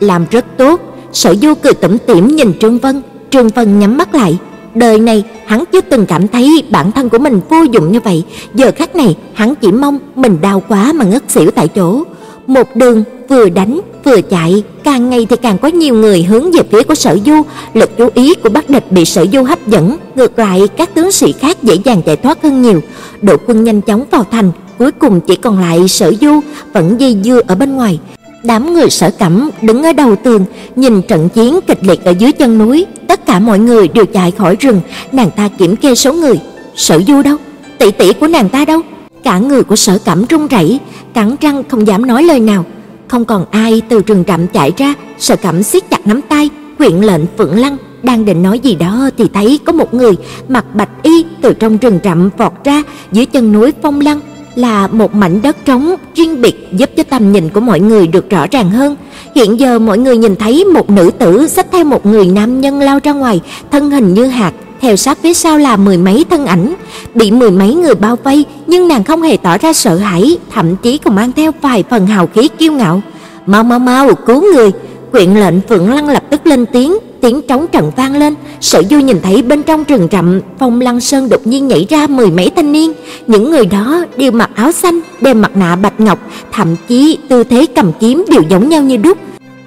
Làm rất tốt, Sở Du cười tủm tỉm nhìn Trương Vân, Trương Vân nhắm mắt lại, Đời này hắn chưa từng cảm thấy bản thân của mình vô dụng như vậy, giờ khắc này hắn chỉ mong mình đau quá mà ngất xỉu tại chỗ. Một đường vừa đánh vừa chạy, càng ngày thì càng có nhiều người hướng về phía của Sở Du, lực chú ý của Bắc địch bị Sở Du hấp dẫn, ngược lại các tướng sĩ khác dễ dàng chạy thoát hơn nhiều. Đội quân nhanh chóng vào thành, cuối cùng chỉ còn lại Sở Du vẫn dây dưa ở bên ngoài. Đám người Sở Cẩm đứng ở đầu tường, nhìn trận chiến kịch liệt ở dưới chân núi, tất cả mọi người đều chạy khỏi rừng, nàng ta kiểm kê số người, Sở Du đâu? Tỷ tỷ của nàng ta đâu? Cả người của Sở Cẩm run rẩy, cắn răng không dám nói lời nào. Không còn ai từ rừng rậm chạy ra, Sở Cẩm siết chặt nắm tay, quyện lệnh Phượng Lăng đang định nói gì đó thì thấy có một người mặc bạch y từ trong rừng rậm vọt ra dưới chân núi Phong Lăng là một mảnh đất trống riêng biệt giúp cho tầm nhìn của mọi người được rõ ràng hơn. Hiện giờ mọi người nhìn thấy một nữ tử xách theo một người nam nhân lao ra ngoài, thân hình như hạt, theo sát phía sau là mười mấy thân ảnh, bị mười mấy người bao vây, nhưng nàng không hề tỏ ra sợ hãi, thậm chí còn mang theo vài phần hào khí kiêu ngạo. "Mau mau mau, cứu người!" Quyện lệnh Phượng Lăng lập tức lên tiếng, tiếng trống trận vang lên, Sở Du nhìn thấy bên trong rừng rậm, Phong Lăng Sơn đột nhiên nhảy ra mười mấy thanh niên, những người đó đều mặc áo xanh, đeo mặt nạ bạch ngọc, thậm chí tư thế cầm kiếm đều giống nhau như đúc.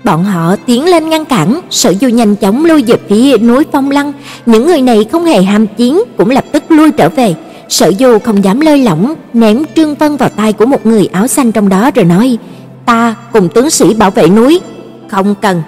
Bọn họ tiến lên ngăn cản, Sở Du nhanh chóng lui về phía núi Phong Lăng, những người này không hề ham chiến, cũng lập tức lui trở về. Sở Du không dám lơi lỏng, ném Trương Vân vào tay của một người áo xanh trong đó rồi nói: "Ta cùng tướng sĩ bảo vệ núi." "Không cần."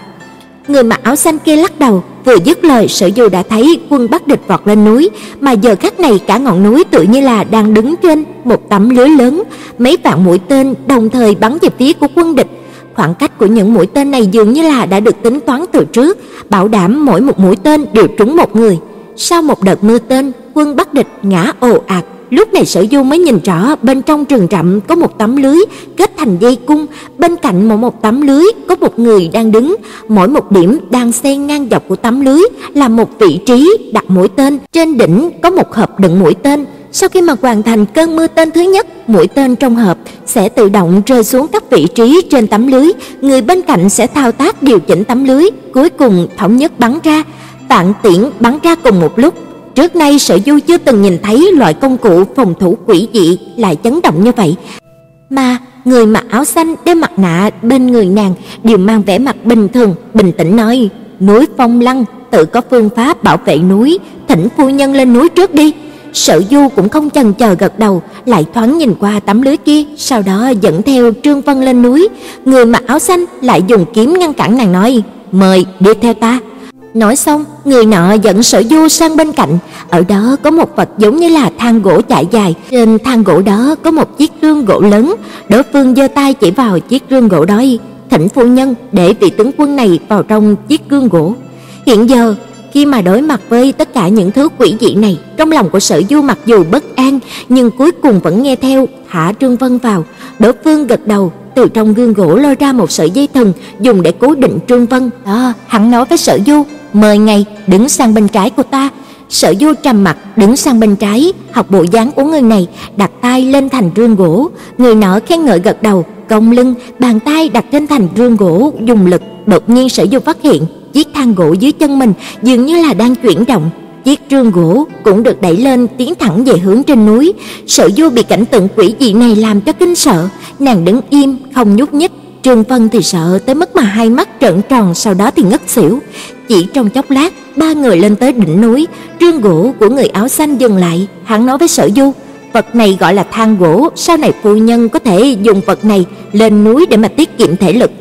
Người mặc áo xanh kia lắc đầu, vừa dứt lời, Sở Du đã thấy quân Bắc địch vọt lên núi, mà giờ khắc này cả ngọn núi tự như là đang đứng trên một tấm lưới lớn, mấy vạn mũi tên đồng thời bắn về phía của quân địch. Khoảng cách của những mũi tên này dường như là đã được tính toán từ trước, bảo đảm mỗi một mũi tên đều trúng một người. Sau một đợt mưa tên, quân Bắc địch ngã ồ ạt, Lúc này Sở Du mới nhìn rõ bên trong rừng rậm có một tấm lưới kết thành dây cung, bên cạnh mỗi một tấm lưới có một người đang đứng, mỗi một điểm đang xen ngang dọc của tấm lưới là một vị trí đặt mũi tên, trên đỉnh có một hộp đựng mũi tên. Sau khi mà hoàn thành cơn mưa tên thứ nhất, mũi tên trong hộp sẽ tự động rơi xuống các vị trí trên tấm lưới, người bên cạnh sẽ thao tác điều chỉnh tấm lưới, cuối cùng thống nhất bắn ra. Vạn tiễn bắn ra cùng một lúc, Trước nay Sở Du chưa từng nhìn thấy loại công cụ phòng thủ quỷ dị lại chấn động như vậy. Mà người mặc áo xanh đeo mặt nạ bên người nàng đều mang vẻ mặt bình thường, bình tĩnh nói: "Núi Phong Lăng tự có phương pháp bảo vệ núi, thỉnh phu nhân lên núi trước đi." Sở Du cũng không chần chờ gật đầu, lại thoáng nhìn qua tấm lưới kia, sau đó dẫn theo Trương Vân lên núi. Người mặc áo xanh lại dùng kiếm ngăn cản nàng nói: "Mời đi theo ta." Nói xong, người nọ dẫn Sở Du sang bên cạnh, ở đó có một vật giống như là thang gỗ chạy dài, trên thang gỗ đó có một chiếc rương gỗ lớn, Đối phương giơ tay chỉ vào chiếc rương gỗ đó, "Thỉnh phu nhân để vị tướng quân này vào trong chiếc gương gỗ." Hiện giờ, khi mà đối mặt với tất cả những thứ quỷ dị này, trong lòng của Sở Du mặc dù bất an, nhưng cuối cùng vẫn nghe theo, thả Trương Vân vào. Đối phương gật đầu, từ trong gương gỗ lôi ra một sợi dây thừng dùng để cố định Trương Vân. Đó, hắn nói với Sở Du, "Mời ngài đứng sang bên trái của ta." Sở Du trầm mặt đứng sang bên trái, học bộ dáng của người này, đặt tay lên thành rương gỗ, người nọ khen ngợi gật đầu, cong lưng, bàn tay đặt trên thành rương gỗ dùng lực, đột nhiên Sở Du phát hiện, chiếc thang gỗ dưới chân mình dường như là đang chuyển động, chiếc rương gỗ cũng được đẩy lên tiến thẳng về hướng trên núi. Sở Du bị cảnh tượng quỷ dị này làm cho kinh sợ, nàng đứng im không nhúc nhích, Trương Vân thì sợ tới mức mà hai mắt trợn tròn sau đó thì ngất xỉu. Chỉ trong chốc lát, ba người lên tới đỉnh núi, trương gỗ của người áo xanh dừng lại, hắn nói với Sở Du, vật này gọi là than gỗ, sau này phu nhân có thể dùng vật này lên núi để mà tiết kiệm thể lực.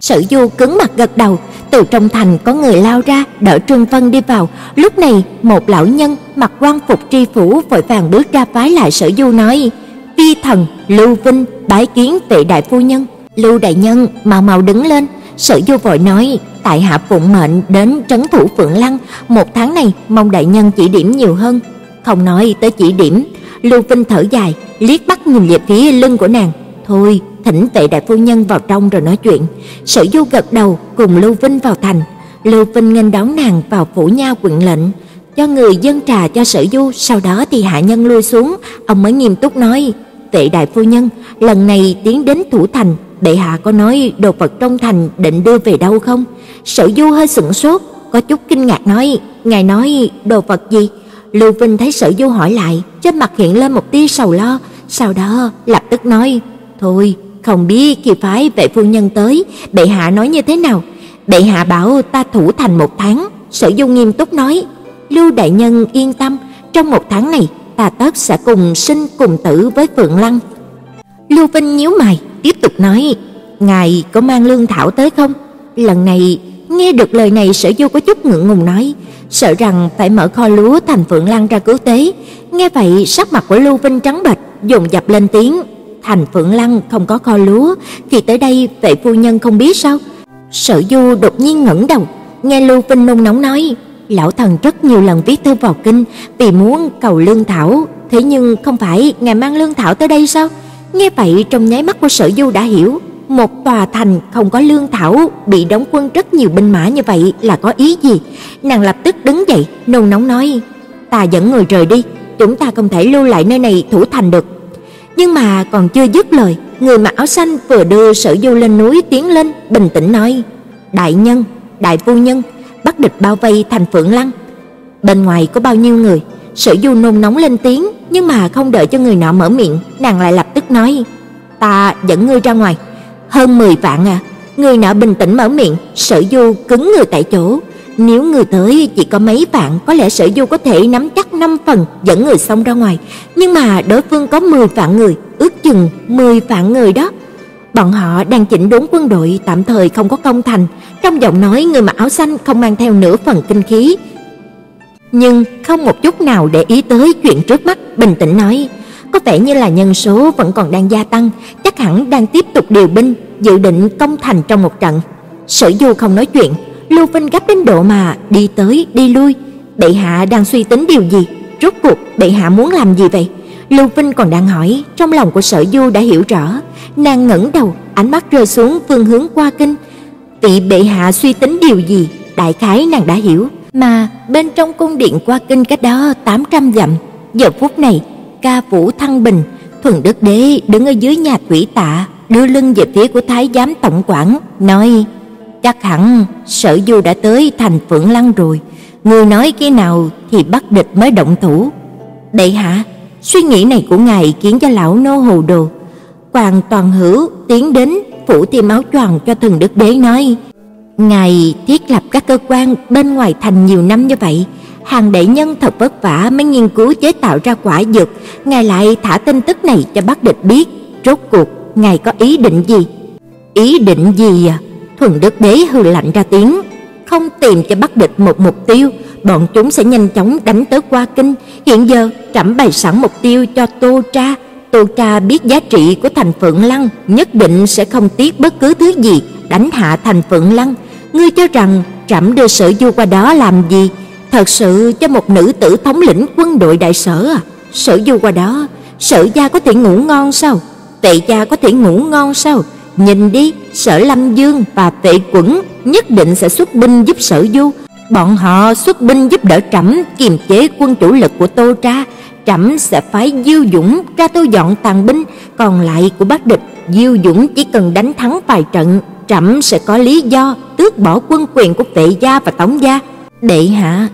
Sở Du cứng mặt gật đầu, từ trong thành có người lao ra đỡ Trương Vân đi vào, lúc này một lão nhân mặc quan phục tri phủ vội vàng bước ra vái lại Sở Du nói: "Vi thần Lưu Vinh bái kiến vị đại phu nhân." Lưu đại nhân mau mau đứng lên, Sở Du vội nói: "Tại hạ phụng mệnh đến trấn thủ Phượng Lăng, một tháng này mong đại nhân chỉ điểm nhiều hơn." Không nói tới chỉ điểm, Lưu Vinh thở dài, liếc mắt nhìn về phía lưng của nàng, "Thôi, thỉnh Tệ đại phu nhân vào trong rồi nói chuyện. Sở Du gật đầu cùng Lưu Vinh vào thành. Lưu Vinh nghênh đón nàng vào phủ nha quận lệnh, cho người dân trà cho Sở Du, sau đó thì hạ nhân lui xuống, ông mới nghiêm túc nói: "Tệ đại phu nhân, lần này tiến đến thủ thành, bệ hạ có nói đồ vật trong thành định đưa về đâu không?" Sở Du hơi sững sốt, có chút kinh ngạc nói: "Ngài nói đồ vật gì?" Lưu Vinh thấy Sở Du hỏi lại, trên mặt hiện lên một tia sầu lo, sau đó lập tức nói: "Thôi, không biết khi phái vệ phu nhân tới, bệ hạ nói như thế nào?" Bệ hạ bảo ta thủ thành một tháng, Sở Du nghiêm túc nói: "Lưu đại nhân yên tâm, trong một tháng này ta tất sẽ cùng sinh cùng tử với Phượng Lăng." Lưu Vinh nhíu mày, tiếp tục nói: "Ngài có mang lương thảo tới không?" Lần này nghe được lời này Sở Du có chút ngượng ngùng nói, sợ rằng phải mở kho lúa thành Phượng Lăng ra cứu tế. Nghe vậy, sắc mặt của Lưu Vinh trắng bệch, dùng dập lên tiếng: "Thành Phượng Lăng không có kho lúa, thì tới đây vệ phu nhân không biết sao?" Sở Du đột nhiên ngẩng đầu, nghe Lưu Vinh nôn nóng nói: "Lão thần rất nhiều lần viết thư vào kinh vì muốn cầu lương thảo, thế nhưng không phải ngài mang lương thảo tới đây sao?" Nghe vậy trong nháy mắt của Sở Du đã hiểu, một tòa thành không có lương thảo, bị đóng quân rất nhiều binh mã như vậy là có ý gì? Nàng lập tức đứng dậy, nôn nóng nói: "Ta dẫn người rời đi, chúng ta không thể lưu lại nơi này thủ thành được." Nhưng mà còn chưa dứt lời, người mặc áo xanh vừa đưa Sở Du lên núi tiến lên, bình tĩnh nói: "Đại nhân, đại phu nhân, bắt địch bao vây thành Phượng Lăng." Bên ngoài có bao nhiêu người? Sở Du nôn nóng lên tiếng, nhưng mà không đợi cho người nọ mở miệng, nàng lại lập tức nói: "Ta dẫn ngươi ra ngoài." Hơn 10 vạn à? Người nọ bình tĩnh mở miệng, Sở Du cứng người tại chỗ. Nếu người tới chỉ có mấy vạn, có lẽ Sở Du có thể nắm chắc 5 phần dẫn người xong ra ngoài, nhưng mà đối phương có 10 vạn người, ước chừng 10 vạn người đó. Bọn họ đang chỉnh đốn quân đội tạm thời không có công thành, trong giọng nói người mặc áo xanh không mang theo nửa phần kinh khí. Nhưng không một chút nào để ý tới chuyện trước mắt, bình tĩnh nói: "Có vẻ như là nhân số vẫn còn đang gia tăng, chắc hẳn đang tiếp tục điều binh, dự định công thành trong một trận." Sở Du không nói chuyện, Lưu Vinh gấp đến độ mà đi tới đi lui, bệ hạ đang suy tính điều gì? Rốt cuộc bệ hạ muốn làm gì vậy? Lưu Vinh còn đang hỏi, trong lòng của Sở Du đã hiểu rõ, nàng ngẩng đầu, ánh mắt rơi xuống phương hướng qua kinh. Vị bệ hạ suy tính điều gì, đại khái nàng đã hiểu, mà bên trong cung điện qua kinh cách đó 800 dặm, giờ phút này, ca vũ thăng bình, thuần đức đế đứng ở dưới nhà Quỷ tạ, đưa lưng về phía của thái giám tổng quản, nói: "Chắc hẳn Sở Du đã tới thành Phượng Lăng rồi, người nói khi nào thì bắt địch mới động thủ." Đệ hạ, suy nghĩ này của ngài khiến cho lão nô hồ đồ. Quan Toàn Hữu tiến đến phủ tiêm áo choàng cho thần đức đế nói: "Ngài thiết lập các cơ quan bên ngoài thành nhiều năm như vậy, hàng đệ nhân thật vất vả mới nghiên cứu chế tạo ra quả dược, ngài lại thả tin tức này cho Bắc địch biết, rốt cuộc ngài có ý định gì?" "Ý định gì à?" Thuần Đức Đế hừ lạnh ra tiếng, không tìm cho Bắc địch một mục tiêu, bọn chúng sẽ nhanh chóng đánh tới qua kinh. Hiện giờ trẫm bày sẵn mục tiêu cho Tô Tra, Tô Tra biết giá trị của thành Phượng Lăng, nhất định sẽ không tiếc bất cứ thứ gì đánh hạ thành Phượng Lăng. Ngươi cho rằng trẫm đưa Sở Du qua đó làm gì? Thật sự cho một nữ tử thống lĩnh quân đội đại sở à? Sở Du qua đó, Sở gia có thể ngủ ngon sao? Tệ gia có thể ngủ ngon sao? Nhìn đi, Sở Lâm Dương và Tệ Quẩn nhất định sẽ xuất binh giúp Sở Du. Bọn họ xuất binh giúp đỡ Trẫm kiềm chế quân chủ lực của Tô Tra, Trẫm sẽ phái Diêu Dũng ra thu dọn tàn binh, còn lại của Bắc địch, Diêu Dũng chỉ cần đánh thắng vài trận, Trẫm sẽ có lý do tước bỏ quân quyền của Tệ gia và Tống gia. Đệ hạ,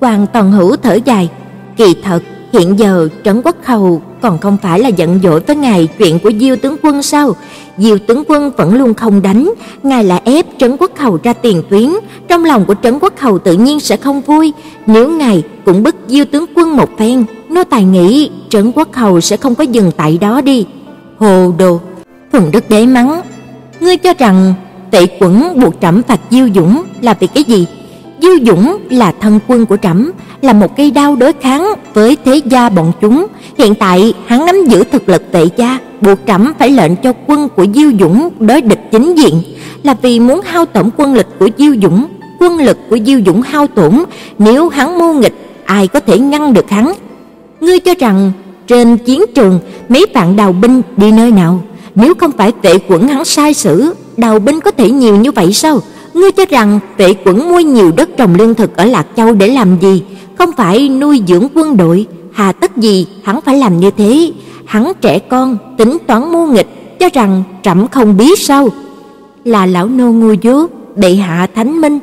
Hoàng Tần Hữu thở dài, kỳ thật hiện giờ Trấn Quốc Hầu còn không phải là giận dỗi với ngài chuyện của Diêu tướng quân sao? Diêu tướng quân vẫn luôn không đánh, ngài là ép Trấn Quốc Hầu ra tiền tuyến, trong lòng của Trấn Quốc Hầu tự nhiên sẽ không vui. Nếu ngài cũng bức Diêu tướng quân một phen, nô tài nghĩ Trấn Quốc Hầu sẽ không có dừng tại đó đi. Hồ đồ, Thuần Đức Đế mắng, ngươi cho rằng Tệ Quẩn buộc trẫm phạt Diêu Dũng là vì cái gì? Diêu Dũng là thân quân của trẫm, là một cây đao đối kháng với thế gia bọn chúng. Hiện tại hắn nắm giữ thực lực tệ gia, buộc trẫm phải lệnh cho quân của Diêu Dũng đối địch chính diện, là vì muốn hao tổn quân lực của Diêu Dũng. Quân lực của Diêu Dũng hao tổn, nếu hắn mưu nghịch, ai có thể ngăn được hắn? Ngươi cho rằng trên chiến trường mấy vạn đào binh đi nơi nào? nếu không phải tệ quẩn hắn sai sử, đào binh có thể nhiều như vậy sao? Ngươi cho rằng Tệ quẩn mua nhiều đất trồng lương thực ở Lạc Châu để làm gì? Không phải nuôi dưỡng quân đội, hà tất gì hắn phải làm như thế? Hắn trẻ con, tính toán mưu nghịch, cho rằng trẫm không biết sao? Là lão nô ngu dốt, bệ hạ thánh minh.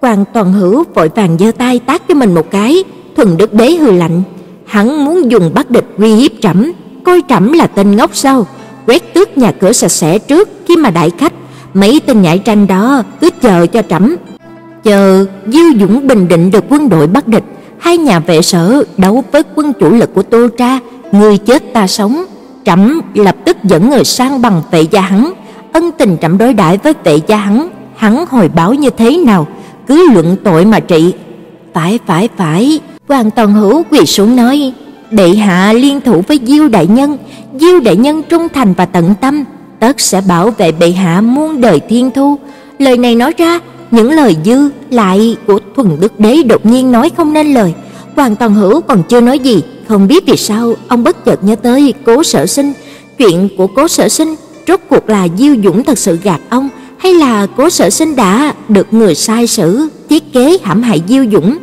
Quan Toàn Hữu vội vàng giơ tay tát cho mình một cái, thuần đức đế hừ lạnh, hắn muốn dùng bắt địch uy hiếp trẫm, coi trẫm là tên ngốc sao? Quét tước nhà cửa sạch sẽ trước khi mà đại khách, mấy tên nhảy tranh đó cứ chờ cho trẫm. Chờ Diêu Dũng bình định được quân đội Bắc địch, hai nhà vệ sở đấu với quân chủ lực của Tô Tra, người chết ta sống, trẫm lập tức dẫn người sang bằng vệ gia hắn, ân tình trẫm đối đãi với vệ gia hắn, hắn hồi báo như thế nào, cứ luận tội mà trị. Phải phải phải, Hoàng Tần Hữu quỳ xuống nói, đệ hạ liên thủ với Diêu đại nhân, Diêu đại nhân trung thành và tận tâm, tất sẽ bảo vệ bệ hạ muôn đời thiên thu. Lời này nói ra, những lời dư lại của thuần đức đế đột nhiên nói không nên lời. Hoàng Tần Hữu còn chưa nói gì, không biết vì sao ông bất chợt nhớ tới Cố Sở Sinh, chuyện của Cố Sở Sinh rốt cuộc là Diêu Dũng thật sự gạt ông hay là Cố Sở Sinh đã được người sai sử thiết kế hãm hại Diêu Dũng.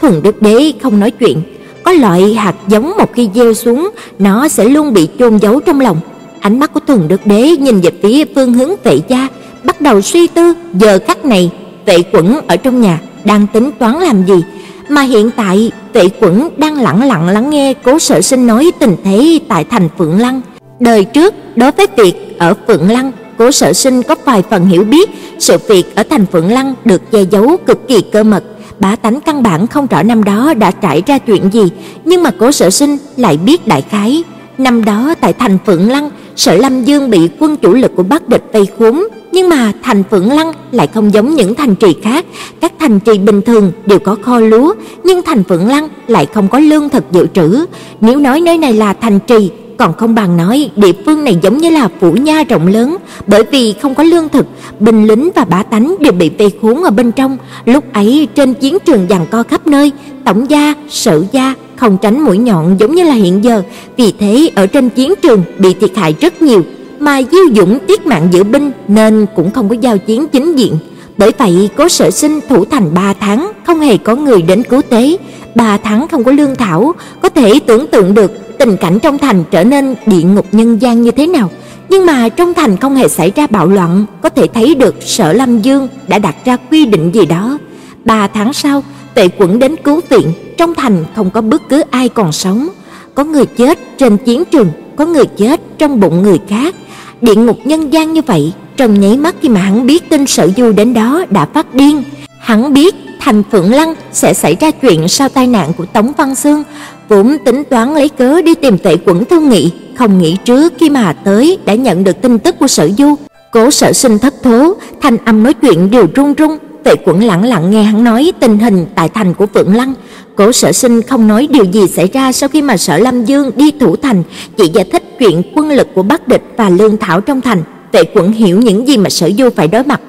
Thuần Đức Đế không nói chuyện, có loại hạt giống một khi gieo xuống, nó sẽ luôn bị chôn giấu trong lòng. Ánh mắt của Thuần Đức Đế nhìn về phía phương hướng Vệ gia, bắt đầu suy tư, giờ khắc này, Vệ Quẩn ở trong nhà đang tính toán làm gì, mà hiện tại Vệ Quẩn đang lặng lặng lắng nghe Cố Sở Sinh nói tình thế tại thành Phượng Lăng. Đời trước, đối với việc ở Phượng Lăng, Cố Sở Sinh có vài phần hiểu biết, sự việc ở thành Phượng Lăng được che giấu cực kỳ cơ mật, bá tánh căn bản không rõ năm đó đã trải ra chuyện gì, nhưng mà Cố Sở Sinh lại biết đại khái. Năm đó tại thành Phượng Lăng, Sở Lâm Dương bị quân chủ lực của Bắc địch vây khốn, nhưng mà thành Phượng Lăng lại không giống những thành trì khác, các thành trì bình thường đều có kho lúa, nhưng thành Phượng Lăng lại không có lương thực dự trữ. Nếu nói nơi này là thành trì còn không bằng nói địa phương này giống như là phủ nha rộng lớn, bởi vì không có lương thực, binh lính và bá tánh đều bị vây khốn ở bên trong. Lúc ấy trên chiến trường giằng co khắp nơi, tổng gia, sở gia không tránh mũi nhọn giống như là hiện giờ, vì thế ở trên chiến trường bị thiệt hại rất nhiều, mà Diêu Dũng tiết mạng giữ binh nên cũng không có giao chiến chính diện. Bởi vậy, Cố Sở Sinh thủ thành 3 tháng, không hề có người đến cứu tế, 3 tháng không có lương thảo, có thể tưởng tượng được tình cảnh trong thành trở nên địa ngục nhân gian như thế nào. Nhưng mà trong thành không hề xảy ra bạo loạn, có thể thấy được Sở Lâm Dương đã đặt ra quy định gì đó. 3 tháng sau, Tệ Quẩn đến cứu viện, trong thành không có bất cứ ai còn sống, có người chết trên chiến trường, có người chết trong bụng người khác. Địa ngục nhân gian như vậy, trong nháy mắt khi mà hắn biết tin Sở Du đến đó đã phát điên, hắn biết thành Phượng Lăng sẽ xảy ra chuyện sau tai nạn của Tống Văn Xương, vốn tính toán lấy cớ đi tìm Tệ Quẩn thương nghị, không nghĩ trước khi mà tới đã nhận được tin tức của Sở Du. Cố Sở Sinh thất thố, thanh âm nói chuyện đều run run, Tệ Quẩn lặng lặng nghe hắn nói tình hình tại thành của Phượng Lăng. Cố Sở Sinh không nói điều gì xảy ra sau khi mà Sở Lâm Dương đi thủ thành, chỉ giải thích chuyện quân lực của Bắc địch và lương thảo trong thành. Tệ Quẩn hiểu những gì mà Sở Du phải đối mặt.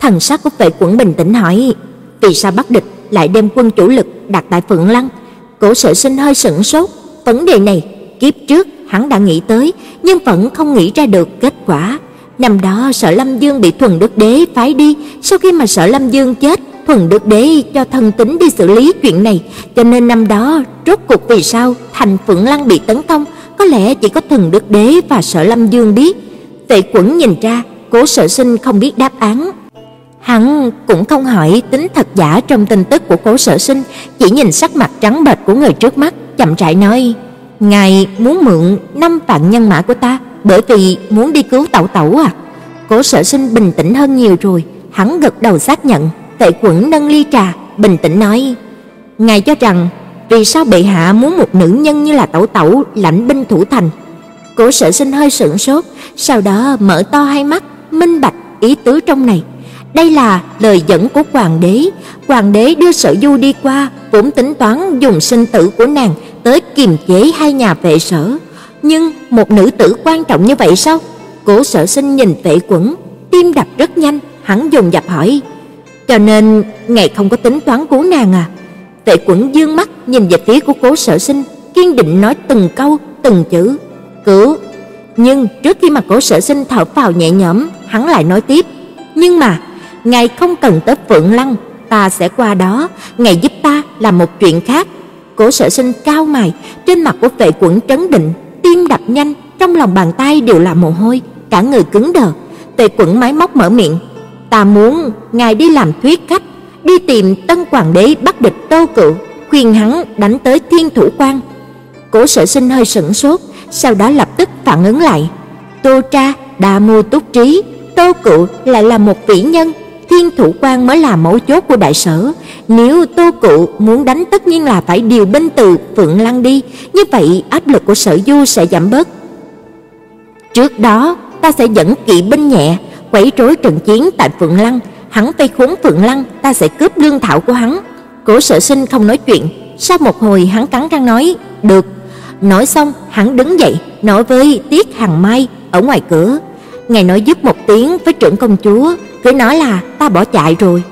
Thần sắc của Tệ Quẩn bình tĩnh hỏi: "Vì sao Bắc địch lại đem quân chủ lực đặt tại Phượng Lăng?" Cổ Sở Sinh hơi sững sốt, vấn đề này kiếp trước hắn đã nghĩ tới, nhưng vẫn không nghĩ ra được kết quả. Năm đó Sở Lâm Dương bị Thuần Đức Đế phái đi, sau khi mà Sở Lâm Dương chết, Thuần Đức Đế cho thân tính đi xử lý chuyện này, cho nên năm đó rốt cuộc vì sao thành Phượng Lăng bị tấn công, có lẽ chỉ có Thuần Đức Đế và Sở Lâm Dương biết. tệ Quẩn nhìn ra, Cố Sở Sinh không biết đáp án. Hắn cũng không hỏi tính thật giả trong tin tức của Cố Sở Sinh, chỉ nhìn sắc mặt trắng bệch của người trước mắt, chậm rãi nói: "Ngài muốn mượn năm vạn nhân mã của ta, bởi vì muốn đi cứu Tẩu Tẩu à?" Cố Sở Sinh bình tĩnh hơn nhiều rồi, hắn gật đầu xác nhận, Tệ Quẩn nâng ly trà, bình tĩnh nói: "Ngài cho rằng vì sao bệ hạ muốn một nữ nhân như là Tẩu Tẩu lãnh binh thủ thành?" Cố Sở Sinh hơi sửng sốt, sau đó mở to hai mắt, minh bạch ý tứ trong này. Đây là lời dẫn của hoàng đế, hoàng đế đưa Sở Du đi qua, cũng tính toán dùng sinh tử của nàng tới kiềm chế hai nhà vệ sở, nhưng một nữ tử quan trọng như vậy sao? Cố Sở Sinh nhìn Vệ Quẩn, tim đập rất nhanh, hắn dùng dập hỏi: "Cho nên ngài không có tính toán cứu nàng à?" Vệ Quẩn dương mắt nhìn về phía của Cố Sở Sinh, kiên định nói từng câu, từng chữ: "Cứu." Nhưng trước khi mà Cố Sở Sinh thở phào nhẹ nhõm, hắn lại nói tiếp: "Nhưng mà, ngài không cần tới Phượng Lăng, ta sẽ qua đó, ngài giúp ta làm một chuyện khác." Cố Sở Sinh cao mày, trên mặt của Vệ Quẩn trấn định, tim đập nhanh, trong lòng bàn tay đều là mồ hôi, cả người cứng đờ. Vệ Quẩn máy móc mở miệng: "Ta muốn ngài đi làm thuyết khách, đi tìm Tân Hoàng đế bắt địch Tô cự khuyên hắn đánh tới Thiên Thủ Quan." Cố Sở Sinh hơi sững sốt, sau đó lập tức phản ứng lại. Tô Tra, đa mưu túc trí, Tô cự lại là một vĩ nhân, Thiên Thủ Quan mới là mấu chốt của đại sở, nếu Tô Cự muốn đánh tất nhiên là phải điều binh từ Phượng Lăng đi, như vậy áp lực của Sở Du sẽ giảm bớt. Trước đó, ta sẽ dẫn kỵ binh nhẹ quấy rối trận chiến tại Phượng Lăng, hắn vây khốn Phượng Lăng, ta sẽ cướp lương thảo của hắn. Cố Sở Sinh không nói chuyện, sau một hồi hắn cắn răng nói, "Được." Nói xong, hắn đứng dậy, nói với Tiết Hằng Mai ở ngoài cửa, ngài nói giúp một tiếng với trưởng công chúa, cứ nói là ta bỏ chạy rồi.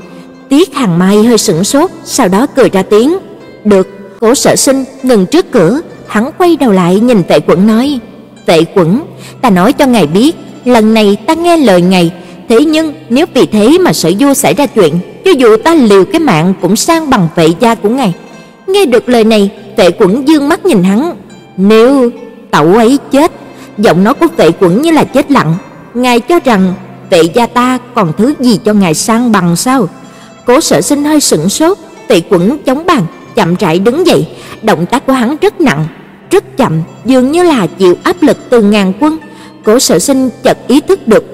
Tiết hàng Mai hơi sững sốt, sau đó cười ra tiếng. "Được." Cố Sở Sinh ngừng trước cửa, hắn quay đầu lại nhìn Vệ Quẩn nói: "Vệ Quẩn, ta nói cho ngài biết, lần này ta nghe lời ngài, thế nhưng nếu vì thế mà Sở Du xảy ra chuyện, cho dù ta liều cái mạng cũng sang bằng vệ gia của ngài." Nghe được lời này, Vệ Quẩn dương mắt nhìn hắn, "Nếu tẩu ấy chết." Giọng nói của Vệ Quẩn như là chết lặng, "Ngài cho rằng vệ gia ta còn thứ gì cho ngài sang bằng sao?" Cố Sở Sinh hơi sững sốt, Vệ Quẩn chống bàn, chậm rãi đứng dậy, động tác của hắn rất nặng, rất chậm, dường như là chịu áp lực từ ngàn quân. Cố Sở Sinh chợt ý thức được,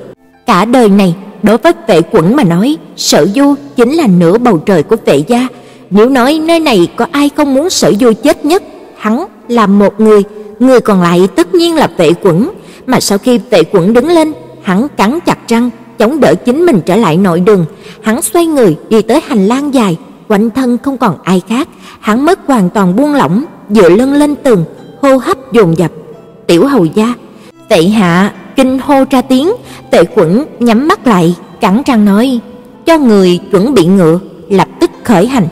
cả đời này đối với Vệ Quẩn mà nói, Sở Du chính là nửa bầu trời của Vệ gia. Nếu nói nơi này có ai không muốn Sở Du chết nhất, hắn là một người, người còn lại tất nhiên là Vệ Quẩn, mà sau khi Vệ Quẩn đứng lên, hắn cắn chặt răng, chống đỡ chính mình trở lại nội đường, hắn xoay người đi tới hành lang dài, quanh thân không còn ai khác, hắn mất hoàn toàn buông lỏng, dựa lưng lên tường, hô hấp dồn dập. "Tiểu hầu gia." Tệ hạ kinh hô ra tiếng, Tệ Quẩn nhắm mắt lại, cắn răng nói: "Cho người chuẩn bị ngựa, lập tức khởi hành."